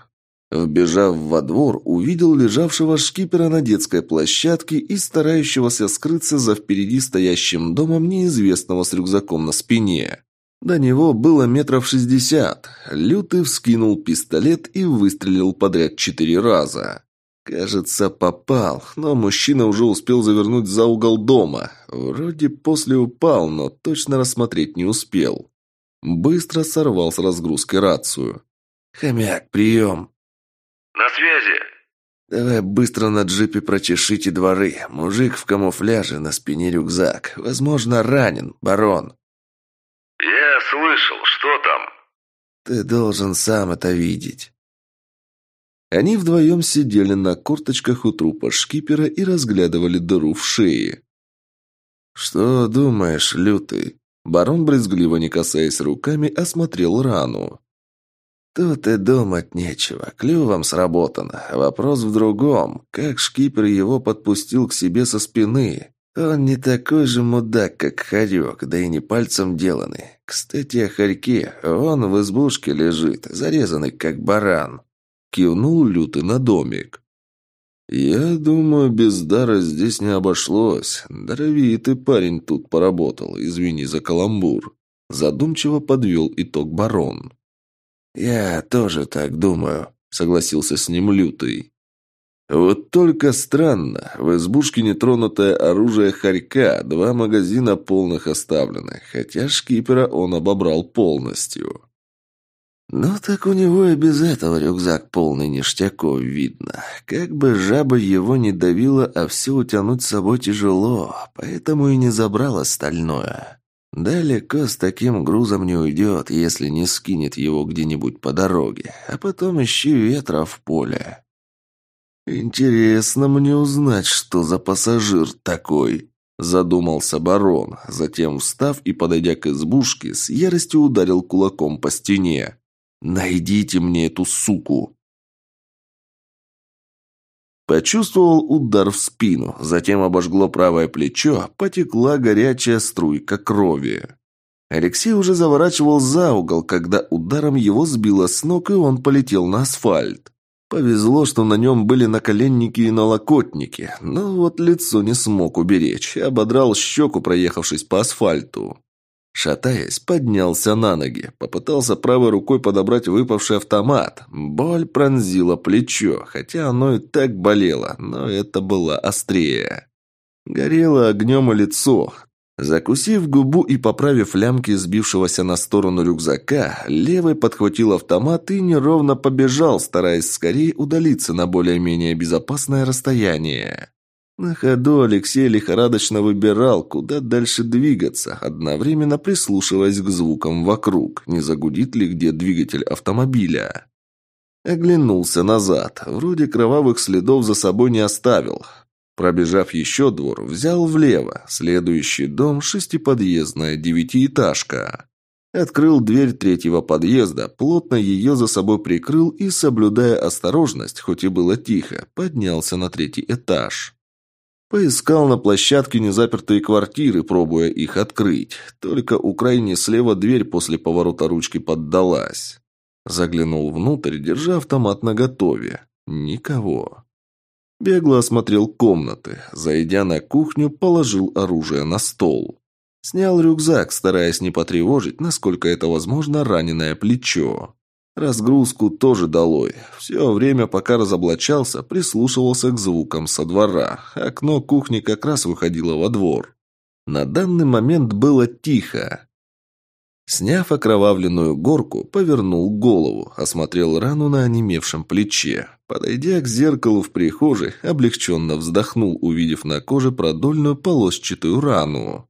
Вбежав во двор, увидел лежавшего шкипера на детской площадке и старающегося скрыться за впереди стоящим домом неизвестного с рюкзаком на спине. До него было метров шестьдесят. Лютый вскинул пистолет и выстрелил подряд четыре раза. Кажется, попал, но мужчина уже успел завернуть за угол дома. Вроде после упал, но точно рассмотреть не успел. Быстро сорвал с разгрузки рацию. «Хомяк, прием!» «На связи!» «Давай быстро на джипе прочешите дворы. Мужик в камуфляже, на спине рюкзак. Возможно, ранен, барон». «Я слышал. Что там?» «Ты должен сам это видеть». Они вдвоем сидели на корточках у трупа шкипера и разглядывали дыру в шее. «Что думаешь, лютый?» Барон, брезгливо не касаясь руками, осмотрел рану. «Тут и думать нечего. Клювом сработано. Вопрос в другом. Как шкипер его подпустил к себе со спины? Он не такой же мудак, как Харек, да и не пальцем деланный. Кстати, о Харьке. Он в избушке лежит, зарезанный, как баран. Кивнул Лютый на домик. «Я думаю, без дара здесь не обошлось. Даровитый парень тут поработал, извини за каламбур». Задумчиво подвел итог барон. «Я тоже так думаю», — согласился с ним Лютый. «Вот только странно. В избушке нетронутое оружие Харька, два магазина полных оставлены, хотя шкипера он обобрал полностью». Ну так у него и без этого рюкзак полный ништяков видно. Как бы жаба его не давила, а все утянуть с собой тяжело, поэтому и не забрал остальное. Далеко с таким грузом не уйдет, если не скинет его где-нибудь по дороге, а потом ищи ветра в поле. «Интересно мне узнать, что за пассажир такой», – задумался барон, затем, встав и подойдя к избушке, с яростью ударил кулаком по стене. «Найдите мне эту суку!» Почувствовал удар в спину, затем обожгло правое плечо, потекла горячая струйка крови. Алексей уже заворачивал за угол, когда ударом его сбило с ног, и он полетел на асфальт. Повезло, что на нем были наколенники и налокотники, но вот лицо не смог уберечь, ободрал щеку, проехавшись по асфальту. Шатаясь, поднялся на ноги. Попытался правой рукой подобрать выпавший автомат. Боль пронзила плечо, хотя оно и так болело, но это было острее. Горело огнем и лицо. Закусив губу и поправив лямки сбившегося на сторону рюкзака, левый подхватил автомат и неровно побежал, стараясь скорее удалиться на более-менее безопасное расстояние. На ходу Алексей лихорадочно выбирал, куда дальше двигаться, одновременно прислушиваясь к звукам вокруг, не загудит ли где двигатель автомобиля. Оглянулся назад, вроде кровавых следов за собой не оставил. Пробежав еще двор, взял влево, следующий дом – шестиподъездная девятиэтажка. Открыл дверь третьего подъезда, плотно ее за собой прикрыл и, соблюдая осторожность, хоть и было тихо, поднялся на третий этаж. Поискал на площадке незапертые квартиры, пробуя их открыть. Только у крайней слева дверь после поворота ручки поддалась. Заглянул внутрь, держа автомат наготове. Никого. Бегло осмотрел комнаты. Зайдя на кухню, положил оружие на стол. Снял рюкзак, стараясь не потревожить, насколько это возможно, раненое плечо. Разгрузку тоже долой. Все время, пока разоблачался, прислушивался к звукам со двора. Окно кухни как раз выходило во двор. На данный момент было тихо. Сняв окровавленную горку, повернул голову, осмотрел рану на онемевшем плече. Подойдя к зеркалу в прихожей, облегченно вздохнул, увидев на коже продольную полосчатую рану.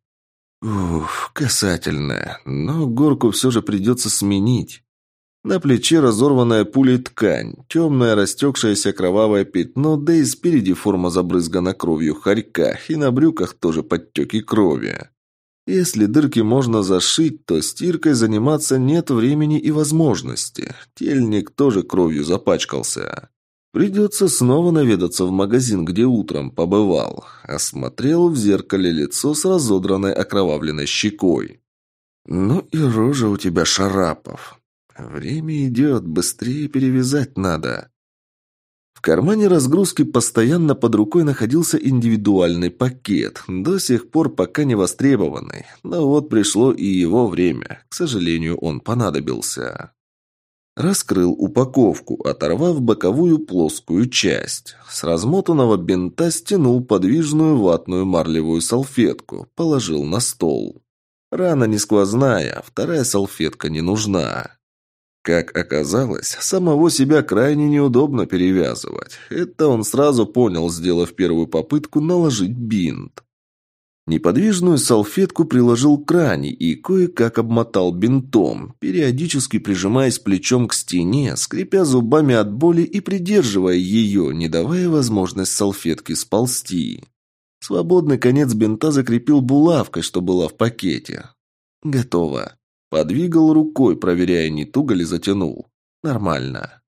Уф, касательная, но горку все же придется сменить. На плече разорванная пулей ткань, темное растекшееся кровавое пятно, да и спереди форма забрызгана кровью хорька, и на брюках тоже подтеки крови. Если дырки можно зашить, то стиркой заниматься нет времени и возможности. Тельник тоже кровью запачкался. Придется снова наведаться в магазин, где утром побывал. Осмотрел в зеркале лицо с разодранной окровавленной щекой. «Ну и рожа у тебя, Шарапов. Время идет, быстрее перевязать надо. В кармане разгрузки постоянно под рукой находился индивидуальный пакет, до сих пор пока не востребованный. Но вот пришло и его время. К сожалению, он понадобился. Раскрыл упаковку, оторвав боковую плоскую часть. С размотанного бинта стянул подвижную ватную марлевую салфетку, положил на стол. Рана не сквозная, вторая салфетка не нужна. Как оказалось, самого себя крайне неудобно перевязывать. Это он сразу понял, сделав первую попытку наложить бинт. Неподвижную салфетку приложил к ране и кое-как обмотал бинтом, периодически прижимаясь плечом к стене, скрипя зубами от боли и придерживая ее, не давая возможность салфетке сползти. Свободный конец бинта закрепил булавкой, что была в пакете. Готово. Подвигал рукой, проверяя, не туго ли затянул. Нормально.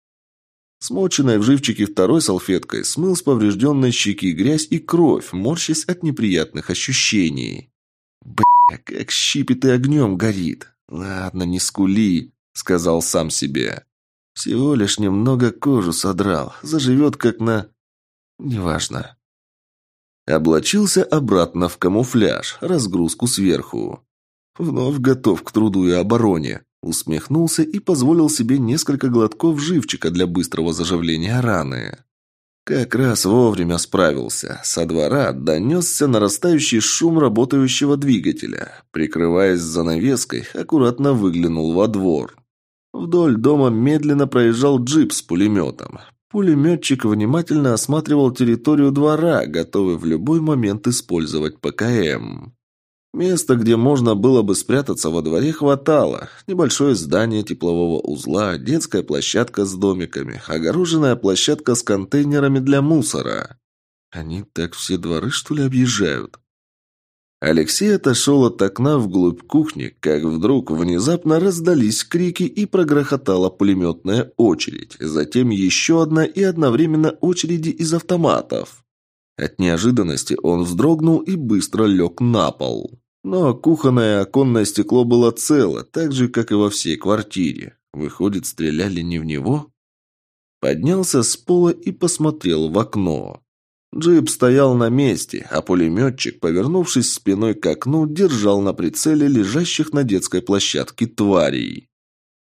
Смоченной в живчике второй салфеткой смыл с поврежденной щеки грязь и кровь, морщась от неприятных ощущений. «Бля, как щипит и огнем горит. Ладно, не скули», — сказал сам себе. «Всего лишь немного кожу содрал. Заживет как на...» «Неважно». Облачился обратно в камуфляж, разгрузку сверху. «Вновь готов к труду и обороне», – усмехнулся и позволил себе несколько глотков живчика для быстрого заживления раны. Как раз вовремя справился. Со двора донесся нарастающий шум работающего двигателя. Прикрываясь занавеской, аккуратно выглянул во двор. Вдоль дома медленно проезжал джип с пулеметом. Пулеметчик внимательно осматривал территорию двора, готовый в любой момент использовать ПКМ. Места, где можно было бы спрятаться во дворе, хватало. Небольшое здание теплового узла, детская площадка с домиками, огороженная площадка с контейнерами для мусора. Они так все дворы, что ли, объезжают? Алексей отошел от окна вглубь кухни, как вдруг внезапно раздались крики и прогрохотала пулеметная очередь. Затем еще одна и одновременно очереди из автоматов. От неожиданности он вздрогнул и быстро лег на пол. Но кухонное оконное стекло было цело, так же, как и во всей квартире. Выходит, стреляли не в него? Поднялся с пола и посмотрел в окно. Джип стоял на месте, а пулеметчик, повернувшись спиной к окну, держал на прицеле лежащих на детской площадке тварей.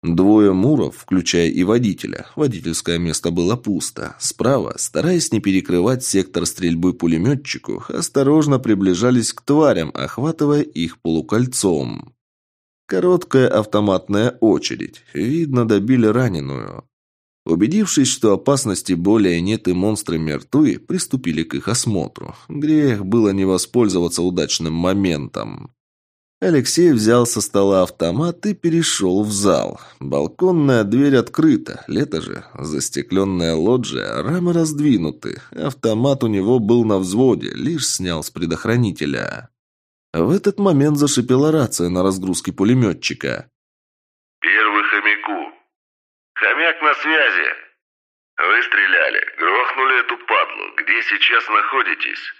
Двое муров, включая и водителя, водительское место было пусто, справа, стараясь не перекрывать сектор стрельбы пулеметчику, осторожно приближались к тварям, охватывая их полукольцом. Короткая автоматная очередь. Видно, добили раненую. Убедившись, что опасности более нет и монстры мертвы, приступили к их осмотру. Грех было не воспользоваться удачным моментом. Алексей взял со стола автомат и перешел в зал. Балконная дверь открыта, лето же, застекленная лоджия, рамы раздвинуты. Автомат у него был на взводе, лишь снял с предохранителя. В этот момент зашипела рация на разгрузке пулеметчика. «Первый хомяку. Хомяк на связи. Вы стреляли, грохнули эту падлу. Где сейчас находитесь?»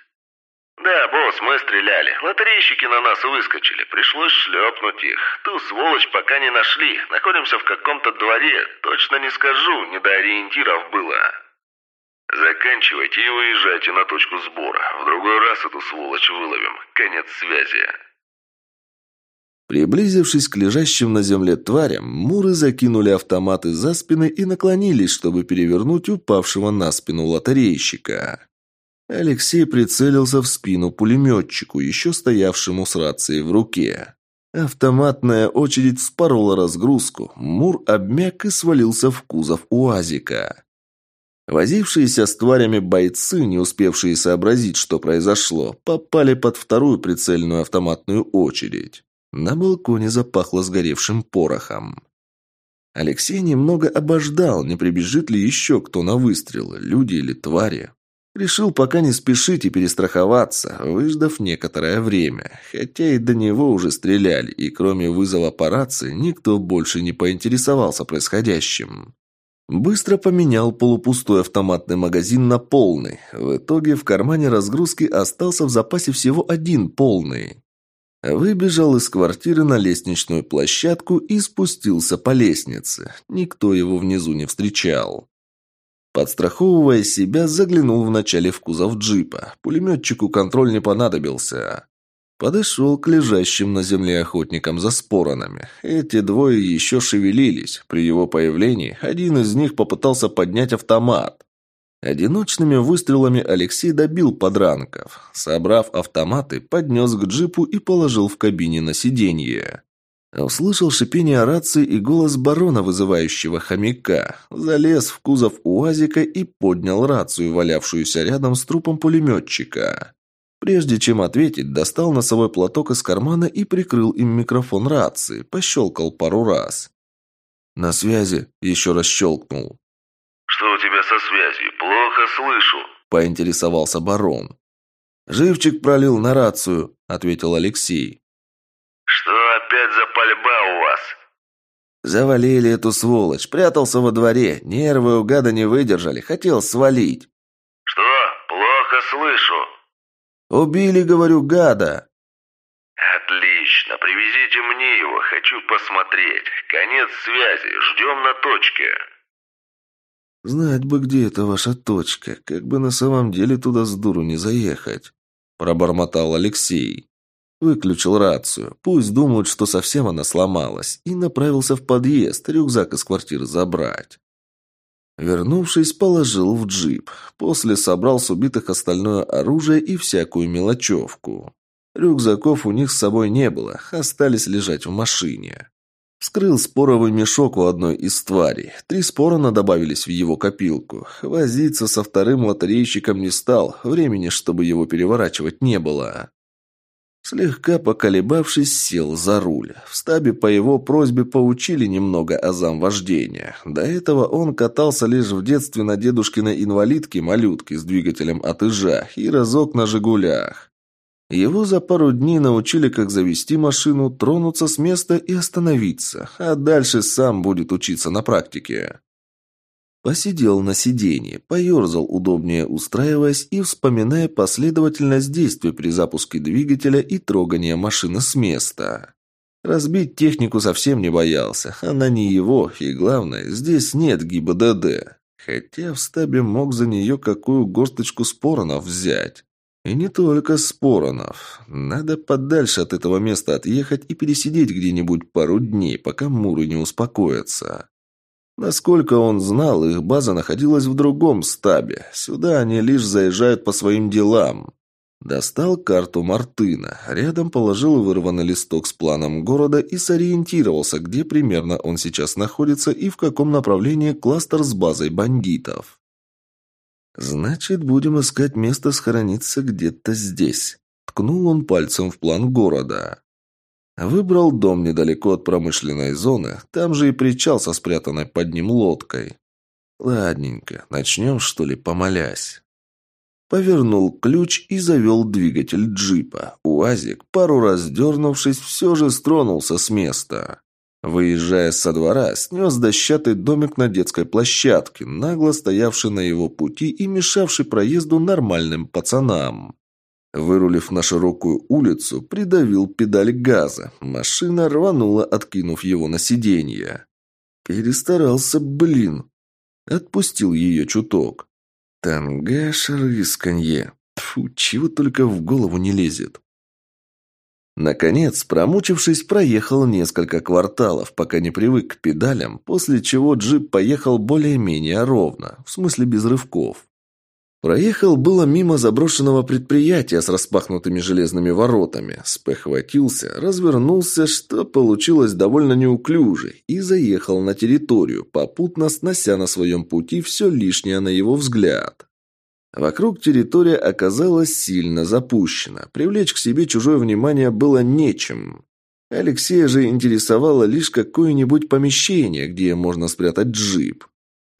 «Да, босс, мы стреляли. Лотерейщики на нас выскочили. Пришлось шлепнуть их. Ту сволочь пока не нашли. Находимся в каком-то дворе. Точно не скажу, не до ориентиров было». «Заканчивайте и уезжайте на точку сбора. В другой раз эту сволочь выловим. Конец связи». Приблизившись к лежащим на земле тварям, муры закинули автоматы за спины и наклонились, чтобы перевернуть упавшего на спину лотерейщика. Алексей прицелился в спину пулеметчику, еще стоявшему с рацией в руке. Автоматная очередь спорола разгрузку, Мур обмяк и свалился в кузов УАЗика. Возившиеся с тварями бойцы, не успевшие сообразить, что произошло, попали под вторую прицельную автоматную очередь. На балконе запахло сгоревшим порохом. Алексей немного обождал, не прибежит ли еще кто на выстрел, люди или твари. Решил пока не спешить и перестраховаться, выждав некоторое время. Хотя и до него уже стреляли, и кроме вызова по рации, никто больше не поинтересовался происходящим. Быстро поменял полупустой автоматный магазин на полный. В итоге в кармане разгрузки остался в запасе всего один полный. Выбежал из квартиры на лестничную площадку и спустился по лестнице. Никто его внизу не встречал. Подстраховывая себя, заглянул вначале в кузов джипа. Пулеметчику контроль не понадобился. Подошел к лежащим на земле охотникам за споронами. Эти двое еще шевелились. При его появлении один из них попытался поднять автомат. Одиночными выстрелами Алексей добил подранков. Собрав автоматы, поднес к джипу и положил в кабине на сиденье. Услышал шипение рации и голос барона, вызывающего хомяка. Залез в кузов УАЗика и поднял рацию, валявшуюся рядом с трупом пулеметчика. Прежде чем ответить, достал носовой платок из кармана и прикрыл им микрофон рации, пощелкал пару раз. «На связи», — еще раз щелкнул. «Что у тебя со связью? Плохо слышу», — поинтересовался барон. «Живчик пролил на рацию», — ответил Алексей. «Что опять за пальба у вас?» «Завалили эту сволочь. Прятался во дворе. Нервы у гада не выдержали. Хотел свалить». «Что? Плохо слышу». «Убили, говорю, гада!» «Отлично. Привезите мне его. Хочу посмотреть. Конец связи. Ждем на точке». «Знать бы, где эта ваша точка. Как бы на самом деле туда с дуру не заехать», – пробормотал Алексей. Выключил рацию. Пусть думают, что совсем она сломалась. И направился в подъезд, рюкзак из квартиры забрать. Вернувшись, положил в джип. После собрал с убитых остальное оружие и всякую мелочевку. Рюкзаков у них с собой не было, остались лежать в машине. Вскрыл споровый мешок у одной из тварей. Три спорона добавились в его копилку. Возиться со вторым лотерейщиком не стал, времени, чтобы его переворачивать, не было. Слегка поколебавшись, сел за руль. В стабе по его просьбе поучили немного азам вождения. До этого он катался лишь в детстве на дедушкиной инвалидке малютке с двигателем от ижа и разок на «Жигулях». Его за пару дней научили, как завести машину, тронуться с места и остановиться, а дальше сам будет учиться на практике. Посидел на сиденье, поерзал удобнее устраиваясь и вспоминая последовательность действий при запуске двигателя и трогании машины с места. Разбить технику совсем не боялся, она не его, и главное, здесь нет ГИБДД. Хотя в стабе мог за нее какую горсточку споронов взять. И не только споронов. Надо подальше от этого места отъехать и пересидеть где-нибудь пару дней, пока муры не успокоятся. Насколько он знал, их база находилась в другом стабе. Сюда они лишь заезжают по своим делам. Достал карту Мартына, рядом положил вырванный листок с планом города и сориентировался, где примерно он сейчас находится и в каком направлении кластер с базой бандитов. «Значит, будем искать место схорониться где-то здесь», — ткнул он пальцем в план города. Выбрал дом недалеко от промышленной зоны, там же и причал со спрятанной под ним лодкой. Ладненько, начнем, что ли, помолясь. Повернул ключ и завел двигатель джипа. УАЗик, пару раз дернувшись, все же стронулся с места. Выезжая со двора, снес дощатый домик на детской площадке, нагло стоявший на его пути и мешавший проезду нормальным пацанам. Вырулив на широкую улицу, придавил педаль газа. Машина рванула, откинув его на сиденье. Перестарался, блин. Отпустил ее чуток. Тангаш рысканье. Тьфу, чего только в голову не лезет. Наконец, промучившись, проехал несколько кварталов, пока не привык к педалям, после чего джип поехал более-менее ровно, в смысле без рывков. Проехал было мимо заброшенного предприятия с распахнутыми железными воротами, спохватился, развернулся, что получилось довольно неуклюже, и заехал на территорию, попутно снося на своем пути все лишнее на его взгляд. Вокруг территория оказалась сильно запущена, привлечь к себе чужое внимание было нечем. Алексея же интересовало лишь какое-нибудь помещение, где можно спрятать джип.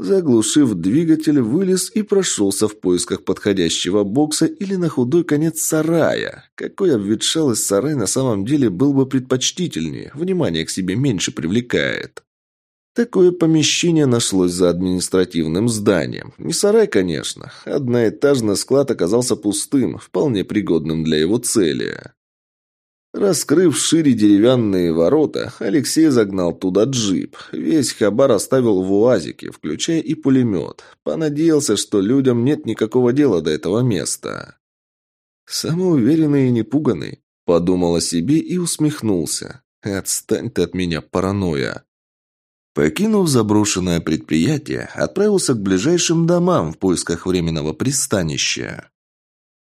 Заглушив двигатель, вылез и прошелся в поисках подходящего бокса или на худой конец сарая. Какой обветшалый сарай на самом деле был бы предпочтительнее, внимание к себе меньше привлекает. Такое помещение нашлось за административным зданием. Не сарай, конечно. Одноэтажный склад оказался пустым, вполне пригодным для его цели. Раскрыв шире деревянные ворота, Алексей загнал туда джип. Весь хабар оставил в УАЗике, включая и пулемет. Понадеялся, что людям нет никакого дела до этого места. «Самоуверенный и непуганный», — подумал о себе и усмехнулся. «Отстань ты от меня, паранойя». Покинув заброшенное предприятие, отправился к ближайшим домам в поисках временного пристанища.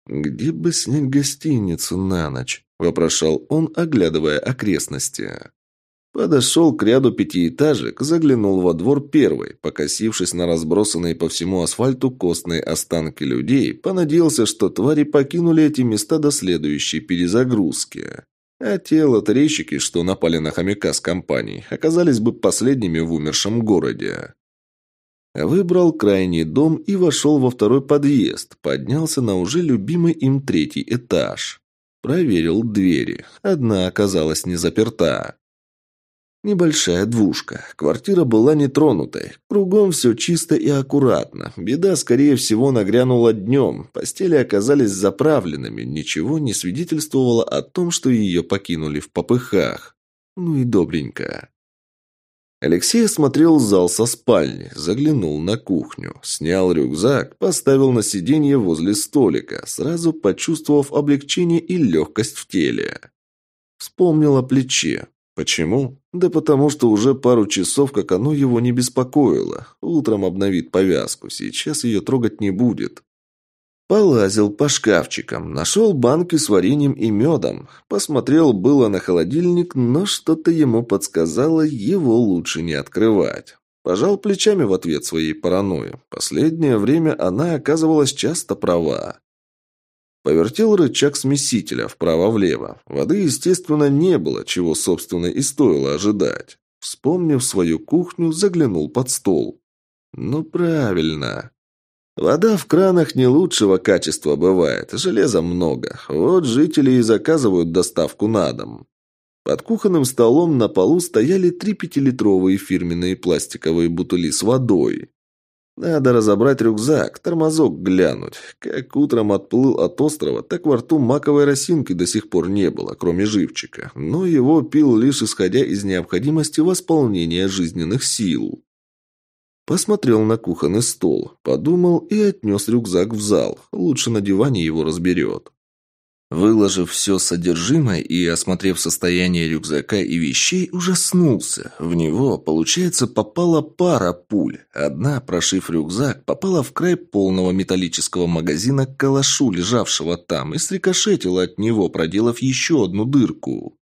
«Где бы снять гостиницу на ночь?» – вопрошал он, оглядывая окрестности. Подошел к ряду пятиэтажек, заглянул во двор первый, покосившись на разбросанные по всему асфальту костные останки людей, понадеялся, что твари покинули эти места до следующей перезагрузки. А те лотерейщики, что напали на хомяка с компанией, оказались бы последними в умершем городе. Выбрал крайний дом и вошел во второй подъезд, поднялся на уже любимый им третий этаж. Проверил двери. Одна оказалась не заперта. Небольшая двушка. Квартира была нетронутой. Кругом все чисто и аккуратно. Беда, скорее всего, нагрянула днем. Постели оказались заправленными. Ничего не свидетельствовало о том, что ее покинули в попыхах. Ну и добренько. Алексей осмотрел зал со спальни, заглянул на кухню, снял рюкзак, поставил на сиденье возле столика, сразу почувствовав облегчение и легкость в теле. Вспомнил о плече. Почему? Да потому что уже пару часов, как оно его не беспокоило. Утром обновит повязку, сейчас ее трогать не будет. Полазил по шкафчикам, нашел банки с вареньем и медом. Посмотрел было на холодильник, но что-то ему подсказало, его лучше не открывать. Пожал плечами в ответ своей паранойи. Последнее время она оказывалась часто права. Повертел рычаг смесителя вправо-влево. Воды, естественно, не было, чего, собственно, и стоило ожидать. Вспомнив свою кухню, заглянул под стол. «Ну, правильно. Вода в кранах не лучшего качества бывает, железа много. Вот жители и заказывают доставку на дом. Под кухонным столом на полу стояли три пятилитровые фирменные пластиковые бутыли с водой. Надо разобрать рюкзак, тормозок глянуть. Как утром отплыл от острова, так во рту маковой росинки до сих пор не было, кроме живчика. Но его пил лишь исходя из необходимости восполнения жизненных сил. Посмотрел на кухонный стол, подумал и отнес рюкзак в зал. Лучше на диване его разберет. Выложив все содержимое и осмотрев состояние рюкзака и вещей, ужаснулся. В него, получается, попала пара пуль. Одна, прошив рюкзак, попала в край полного металлического магазина к калашу, лежавшего там, и срикошетила от него, проделав еще одну дырку.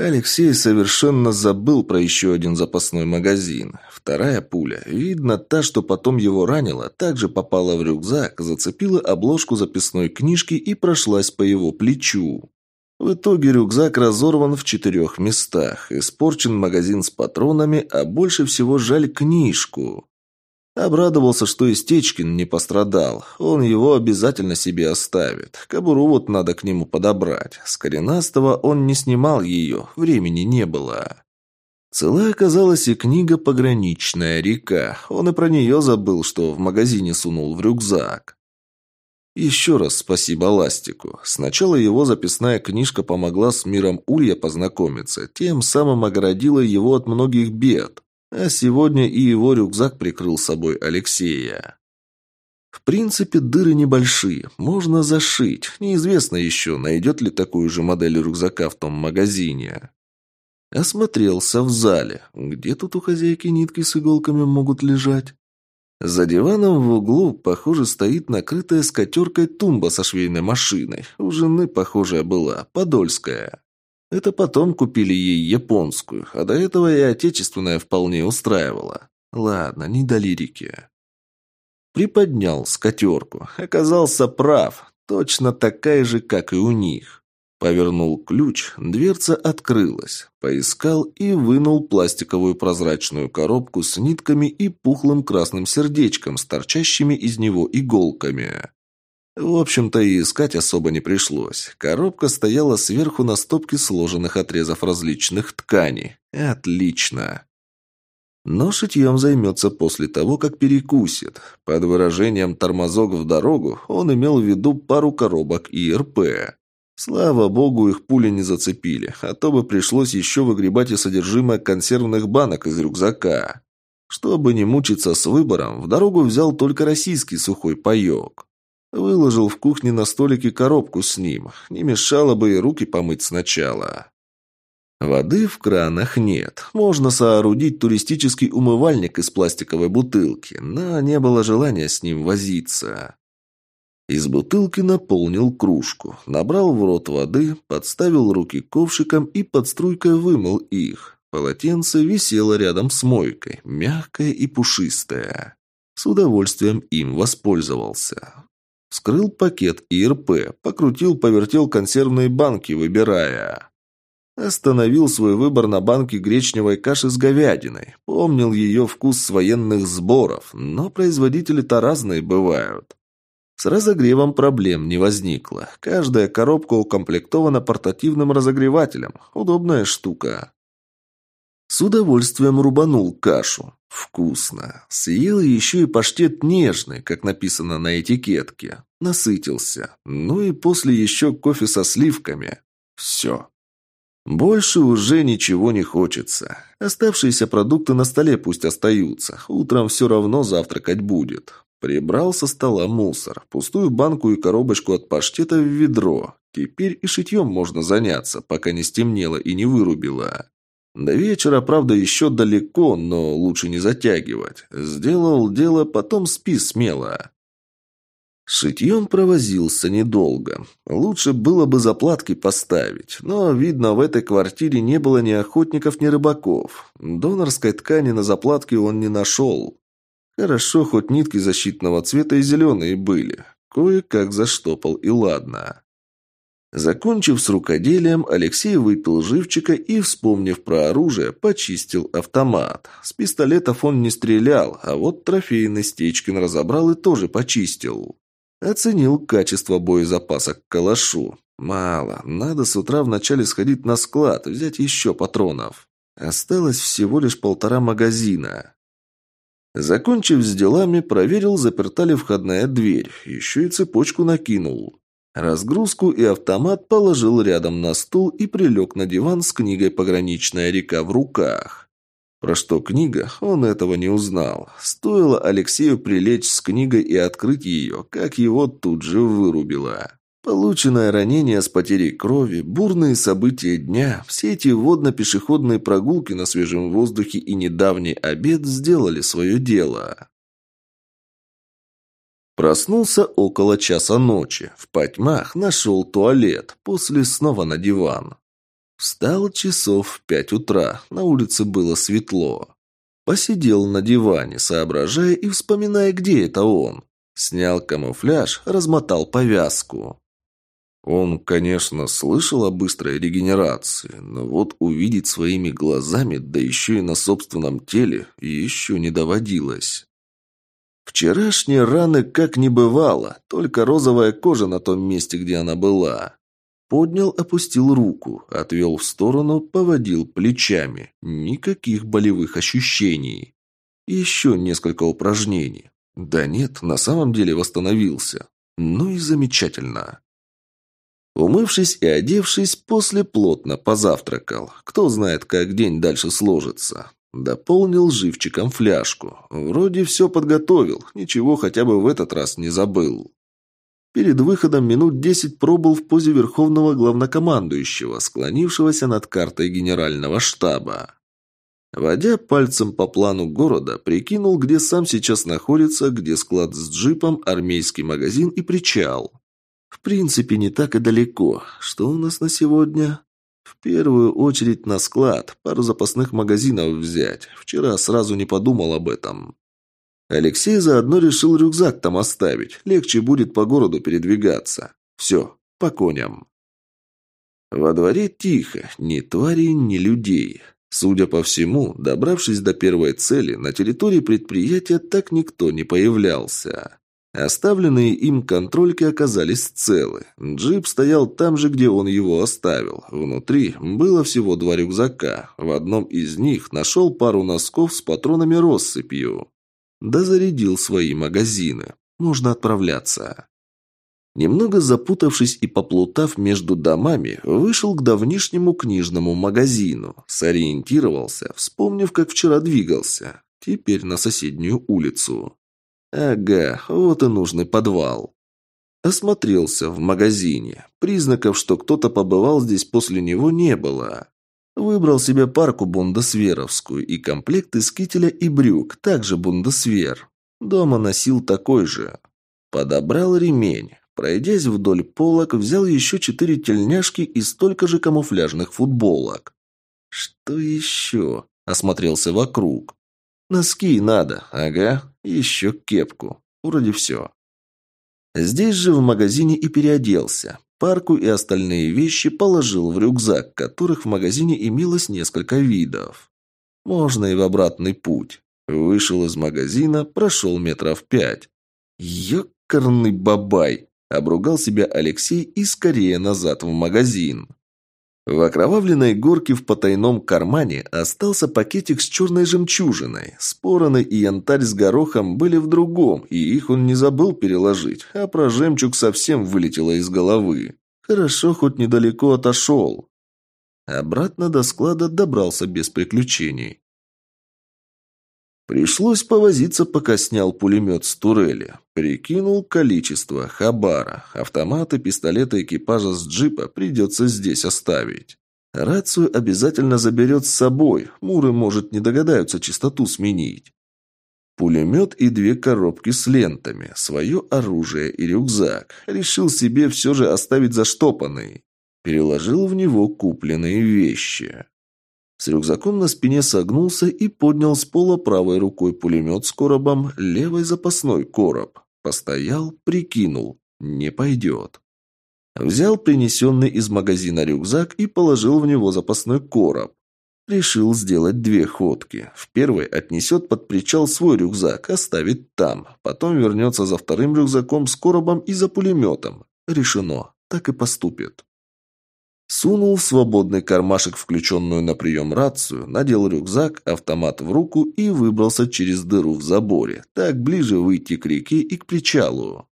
Алексей совершенно забыл про еще один запасной магазин. Вторая пуля, видно та, что потом его ранила, также попала в рюкзак, зацепила обложку записной книжки и прошлась по его плечу. В итоге рюкзак разорван в четырех местах, испорчен магазин с патронами, а больше всего жаль книжку. Обрадовался, что Истечкин не пострадал. Он его обязательно себе оставит. Кобуру вот надо к нему подобрать. С коренастого он не снимал ее, времени не было. Цела оказалась и книга «Пограничная река». Он и про нее забыл, что в магазине сунул в рюкзак. Еще раз спасибо Ластику. Сначала его записная книжка помогла с миром Улья познакомиться, тем самым огородила его от многих бед. А сегодня и его рюкзак прикрыл собой Алексея. В принципе, дыры небольшие, можно зашить. Неизвестно еще, найдет ли такую же модель рюкзака в том магазине. Осмотрелся в зале. Где тут у хозяйки нитки с иголками могут лежать? За диваном в углу, похоже, стоит накрытая скатеркой тумба со швейной машиной. У жены похожая была, подольская. Это потом купили ей японскую, а до этого и отечественная вполне устраивала. Ладно, не до лирики. Приподнял скатерку. Оказался прав. Точно такая же, как и у них. Повернул ключ, дверца открылась. Поискал и вынул пластиковую прозрачную коробку с нитками и пухлым красным сердечком с торчащими из него иголками. В общем-то и искать особо не пришлось. Коробка стояла сверху на стопке сложенных отрезов различных тканей. Отлично. Но шитьем займется после того, как перекусит. Под выражением «тормозок в дорогу» он имел в виду пару коробок ИРП. Слава богу, их пули не зацепили, а то бы пришлось еще выгребать и содержимое консервных банок из рюкзака. Чтобы не мучиться с выбором, в дорогу взял только российский сухой паек. Выложил в кухне на столике коробку с ним. Не мешало бы и руки помыть сначала. Воды в кранах нет. Можно соорудить туристический умывальник из пластиковой бутылки, но не было желания с ним возиться. Из бутылки наполнил кружку, набрал в рот воды, подставил руки ковшиком и под струйкой вымыл их. Полотенце висело рядом с мойкой, мягкое и пушистое. С удовольствием им воспользовался. Вскрыл пакет ИРП, покрутил, повертел консервные банки, выбирая. Остановил свой выбор на банке гречневой каши с говядиной. Помнил ее вкус с военных сборов, но производители-то разные бывают. С разогревом проблем не возникло. Каждая коробка укомплектована портативным разогревателем. Удобная штука. С удовольствием рубанул кашу. Вкусно. Съел еще и паштет нежный, как написано на этикетке. Насытился. Ну и после еще кофе со сливками. Все. Больше уже ничего не хочется. Оставшиеся продукты на столе пусть остаются. Утром все равно завтракать будет. Прибрал со стола мусор. Пустую банку и коробочку от паштета в ведро. Теперь и шитьем можно заняться, пока не стемнело и не вырубило. До вечера, правда, еще далеко, но лучше не затягивать. Сделал дело, потом спи смело. Шитьем провозился недолго. Лучше было бы заплатки поставить, но, видно, в этой квартире не было ни охотников, ни рыбаков. Донорской ткани на заплатке он не нашел. Хорошо, хоть нитки защитного цвета и зеленые были. Кое-как заштопал, и ладно. Закончив с рукоделием, Алексей выпил живчика и, вспомнив про оружие, почистил автомат. С пистолетов он не стрелял, а вот трофейный Стечкин разобрал и тоже почистил. Оценил качество боезапаса к калашу. Мало, надо с утра вначале сходить на склад, взять еще патронов. Осталось всего лишь полтора магазина. Закончив с делами, проверил, заперта ли входная дверь, еще и цепочку накинул. Разгрузку и автомат положил рядом на стул и прилег на диван с книгой «Пограничная река» в руках. Про что книга, он этого не узнал. Стоило Алексею прилечь с книгой и открыть ее, как его тут же вырубило. Полученное ранение с потерей крови, бурные события дня, все эти водно-пешеходные прогулки на свежем воздухе и недавний обед сделали свое дело. Проснулся около часа ночи. В потьмах нашел туалет, после снова на диван. Встал часов в пять утра, на улице было светло. Посидел на диване, соображая и вспоминая, где это он. Снял камуфляж, размотал повязку. Он, конечно, слышал о быстрой регенерации, но вот увидеть своими глазами, да еще и на собственном теле, еще не доводилось. Вчерашние раны как не бывало, только розовая кожа на том месте, где она была. Поднял, опустил руку, отвел в сторону, поводил плечами. Никаких болевых ощущений. Еще несколько упражнений. Да нет, на самом деле восстановился. Ну и замечательно. Умывшись и одевшись, после плотно позавтракал. Кто знает, как день дальше сложится. Дополнил живчиком фляжку. Вроде все подготовил, ничего хотя бы в этот раз не забыл. Перед выходом минут десять пробыл в позе верховного главнокомандующего, склонившегося над картой генерального штаба. Водя пальцем по плану города, прикинул, где сам сейчас находится, где склад с джипом, армейский магазин и причал. В принципе, не так и далеко. Что у нас на сегодня? В первую очередь на склад, пару запасных магазинов взять. Вчера сразу не подумал об этом. Алексей заодно решил рюкзак там оставить. Легче будет по городу передвигаться. Все, по коням. Во дворе тихо, ни тварей, ни людей. Судя по всему, добравшись до первой цели, на территории предприятия так никто не появлялся. Оставленные им контрольки оказались целы. Джип стоял там же, где он его оставил. Внутри было всего два рюкзака. В одном из них нашел пару носков с патронами россыпью. Да зарядил свои магазины. Можно отправляться. Немного запутавшись и поплутав между домами, вышел к давнишнему книжному магазину. Сориентировался, вспомнив, как вчера двигался. Теперь на соседнюю улицу. Ага, вот и нужный подвал. Осмотрелся в магазине. Признаков, что кто-то побывал здесь после него, не было. Выбрал себе парку бундесверовскую и комплект из кителя и брюк, также бундесвер. Дома носил такой же. Подобрал ремень. Пройдясь вдоль полок, взял еще четыре тельняшки и столько же камуфляжных футболок. «Что еще?» – осмотрелся вокруг. «Носки надо, ага, еще кепку. Вроде все». Здесь же в магазине и переоделся. Парку и остальные вещи положил в рюкзак, которых в магазине имелось несколько видов. Можно и в обратный путь. Вышел из магазина, прошел метров пять. «Ёкарный бабай!» – обругал себя Алексей и скорее назад в магазин. В окровавленной горке в потайном кармане остался пакетик с черной жемчужиной. Спороны и янтарь с горохом были в другом, и их он не забыл переложить, а про жемчуг совсем вылетело из головы. Хорошо, хоть недалеко отошел. Обратно до склада добрался без приключений. Пришлось повозиться, пока снял пулемет с турели. Прикинул количество хабара. Автоматы, пистолеты экипажа с джипа придется здесь оставить. Рацию обязательно заберет с собой. Муры, может, не догадаются чистоту сменить. Пулемет и две коробки с лентами, свое оружие и рюкзак. Решил себе все же оставить заштопанный. Переложил в него купленные вещи. С рюкзаком на спине согнулся и поднял с пола правой рукой пулемет с коробом, левой запасной короб. Постоял, прикинул. Не пойдет. Взял принесенный из магазина рюкзак и положил в него запасной короб. Решил сделать две ходки. В первой отнесет под причал свой рюкзак, оставит там. Потом вернется за вторым рюкзаком с коробом и за пулеметом. Решено. Так и поступит. Сунул в свободный кармашек включенную на прием рацию, надел рюкзак, автомат в руку и выбрался через дыру в заборе. Так ближе выйти к реке и к причалу.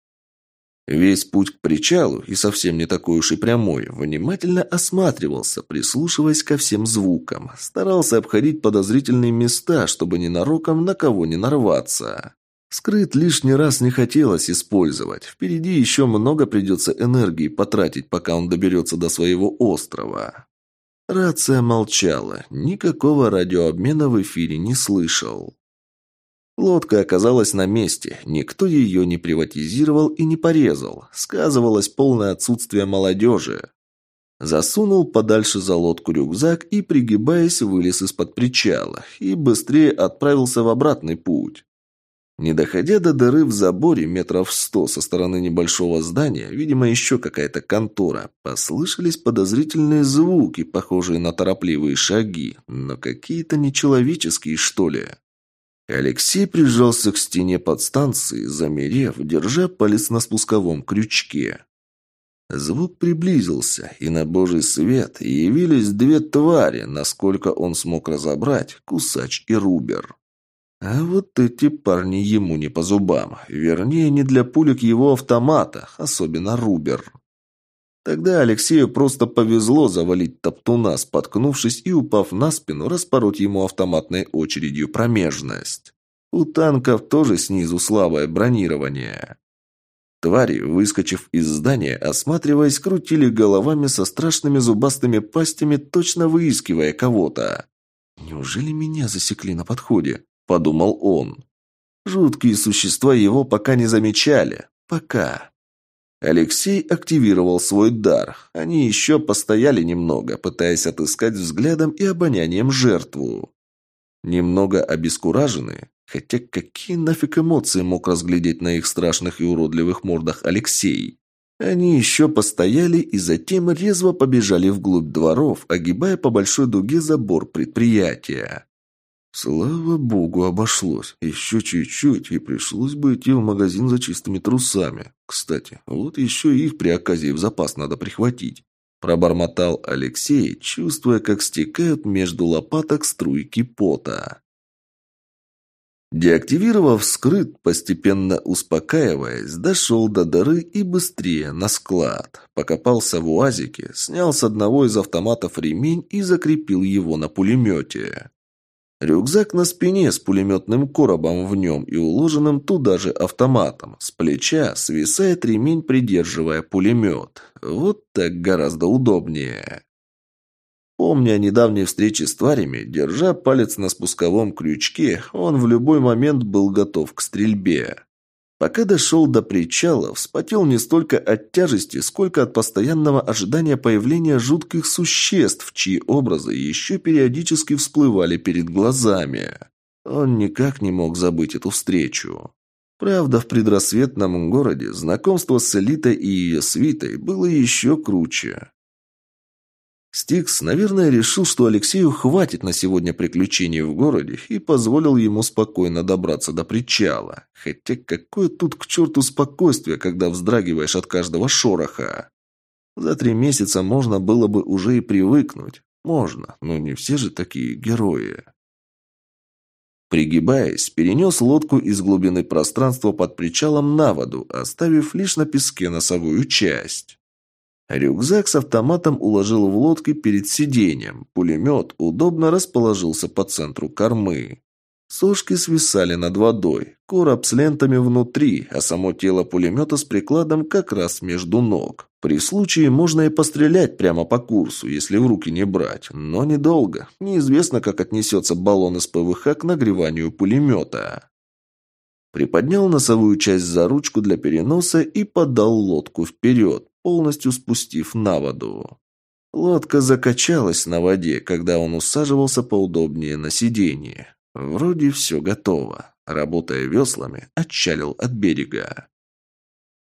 Весь путь к причалу, и совсем не такой уж и прямой, внимательно осматривался, прислушиваясь ко всем звукам. Старался обходить подозрительные места, чтобы ненароком на кого не нарваться. Скрыт лишний раз не хотелось использовать. Впереди еще много придется энергии потратить, пока он доберется до своего острова. Рация молчала. Никакого радиообмена в эфире не слышал. Лодка оказалась на месте, никто ее не приватизировал и не порезал. Сказывалось полное отсутствие молодежи. Засунул подальше за лодку рюкзак и, пригибаясь, вылез из-под причала и быстрее отправился в обратный путь. Не доходя до дыры в заборе метров сто со стороны небольшого здания, видимо, еще какая-то контора, послышались подозрительные звуки, похожие на торопливые шаги, но какие-то нечеловеческие, что ли. Алексей прижался к стене подстанции, замерев, держа палец на спусковом крючке. Звук приблизился, и на божий свет явились две твари, насколько он смог разобрать, Кусач и Рубер. А вот эти парни ему не по зубам, вернее, не для пулек его автомата, особенно Рубер. Тогда Алексею просто повезло завалить топтуна, споткнувшись и, упав на спину, распороть ему автоматной очередью промежность. У танков тоже снизу слабое бронирование. Твари, выскочив из здания, осматриваясь, крутили головами со страшными зубастыми пастями, точно выискивая кого-то. «Неужели меня засекли на подходе?» – подумал он. Жуткие существа его пока не замечали. Пока. Алексей активировал свой дар. Они еще постояли немного, пытаясь отыскать взглядом и обонянием жертву. Немного обескураженные, хотя какие нафиг эмоции мог разглядеть на их страшных и уродливых мордах Алексей. Они еще постояли и затем резво побежали вглубь дворов, огибая по большой дуге забор предприятия. Слава богу, обошлось. Еще чуть-чуть, и пришлось бы идти в магазин за чистыми трусами. Кстати, вот еще их при оказии в запас надо прихватить. Пробормотал Алексей, чувствуя, как стекают между лопаток струйки пота. Деактивировав скрыт, постепенно успокаиваясь, дошел до дыры и быстрее на склад. Покопался в уазике, снял с одного из автоматов ремень и закрепил его на пулемете. Рюкзак на спине с пулеметным коробом в нем и уложенным туда же автоматом. С плеча свисает ремень, придерживая пулемет. Вот так гораздо удобнее. Помня о недавней встрече с тварями, держа палец на спусковом крючке, он в любой момент был готов к стрельбе. Пока дошел до причала, вспотел не столько от тяжести, сколько от постоянного ожидания появления жутких существ, чьи образы еще периодически всплывали перед глазами. Он никак не мог забыть эту встречу. Правда, в предрассветном городе знакомство с элитой и ее свитой было еще круче. Стикс, наверное, решил, что Алексею хватит на сегодня приключений в городе и позволил ему спокойно добраться до причала. Хотя какое тут к черту спокойствие, когда вздрагиваешь от каждого шороха? За три месяца можно было бы уже и привыкнуть. Можно, но не все же такие герои. Пригибаясь, перенес лодку из глубины пространства под причалом на воду, оставив лишь на песке носовую часть. Рюкзак с автоматом уложил в лодке перед сиденьем. Пулемет удобно расположился по центру кормы. Сошки свисали над водой, короб с лентами внутри, а само тело пулемета с прикладом как раз между ног. При случае можно и пострелять прямо по курсу, если в руки не брать, но недолго. Неизвестно, как отнесется баллон из ПВХ к нагреванию пулемета. Приподнял носовую часть за ручку для переноса и подал лодку вперед, полностью спустив на воду. Лодка закачалась на воде, когда он усаживался поудобнее на сиденье. Вроде все готово. Работая веслами, отчалил от берега.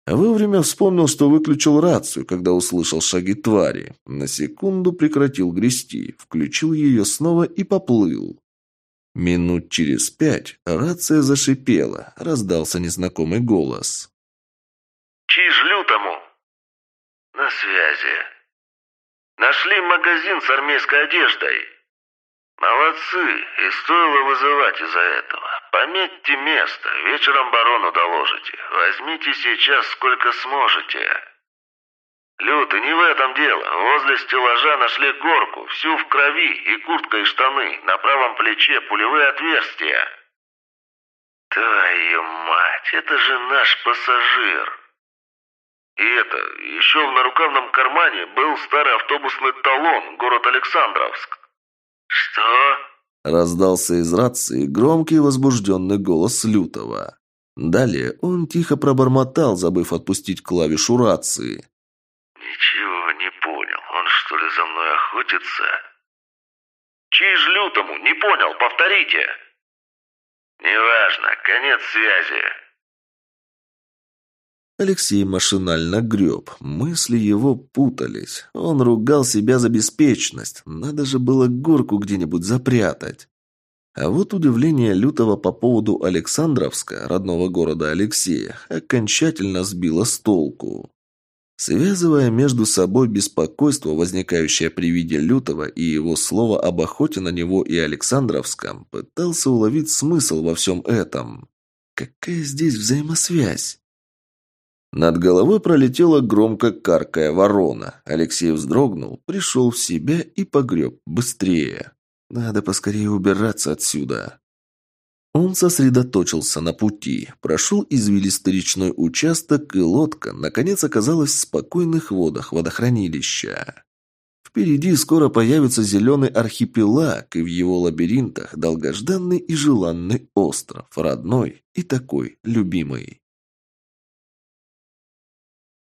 Вовремя вспомнил, что выключил рацию, когда услышал шаги твари. На секунду прекратил грести, включил ее снова и поплыл. Минут через пять рация зашипела, раздался незнакомый голос. «Чиж лютому!» «На связи. Нашли магазин с армейской одеждой». Молодцы, и стоило вызывать из-за этого. Пометьте место, вечером барону доложите. Возьмите сейчас сколько сможете. Лютый, не в этом дело. Возле стеллажа нашли горку, всю в крови, и куртка и штаны. На правом плече пулевые отверстия. Твою мать, это же наш пассажир. И это, еще в нарукавном кармане был старый автобусный талон, город Александровск. Что? Раздался из рации громкий возбужденный голос Лютого. Далее он тихо пробормотал, забыв отпустить клавишу рации. «Ничего не понял. Он что ли за мной охотится?» «Чей ж Лютому? Не понял. Повторите!» «Неважно. Конец связи». Алексей машинально греб. Мысли его путались. Он ругал себя за беспечность. Надо же было горку где-нибудь запрятать. А вот удивление Лютого по поводу Александровска, родного города Алексея, окончательно сбило с толку. Связывая между собой беспокойство, возникающее при виде Лютого и его слова об охоте на него и Александровском, пытался уловить смысл во всем этом. Какая здесь взаимосвязь? Над головой пролетела громко каркая ворона. Алексей вздрогнул, пришел в себя и погреб быстрее. Надо поскорее убираться отсюда. Он сосредоточился на пути, прошел извилистый речной участок, и лодка, наконец, оказалась в спокойных водах водохранилища. Впереди скоро появится зеленый архипелаг, и в его лабиринтах долгожданный и желанный остров, родной и такой любимый.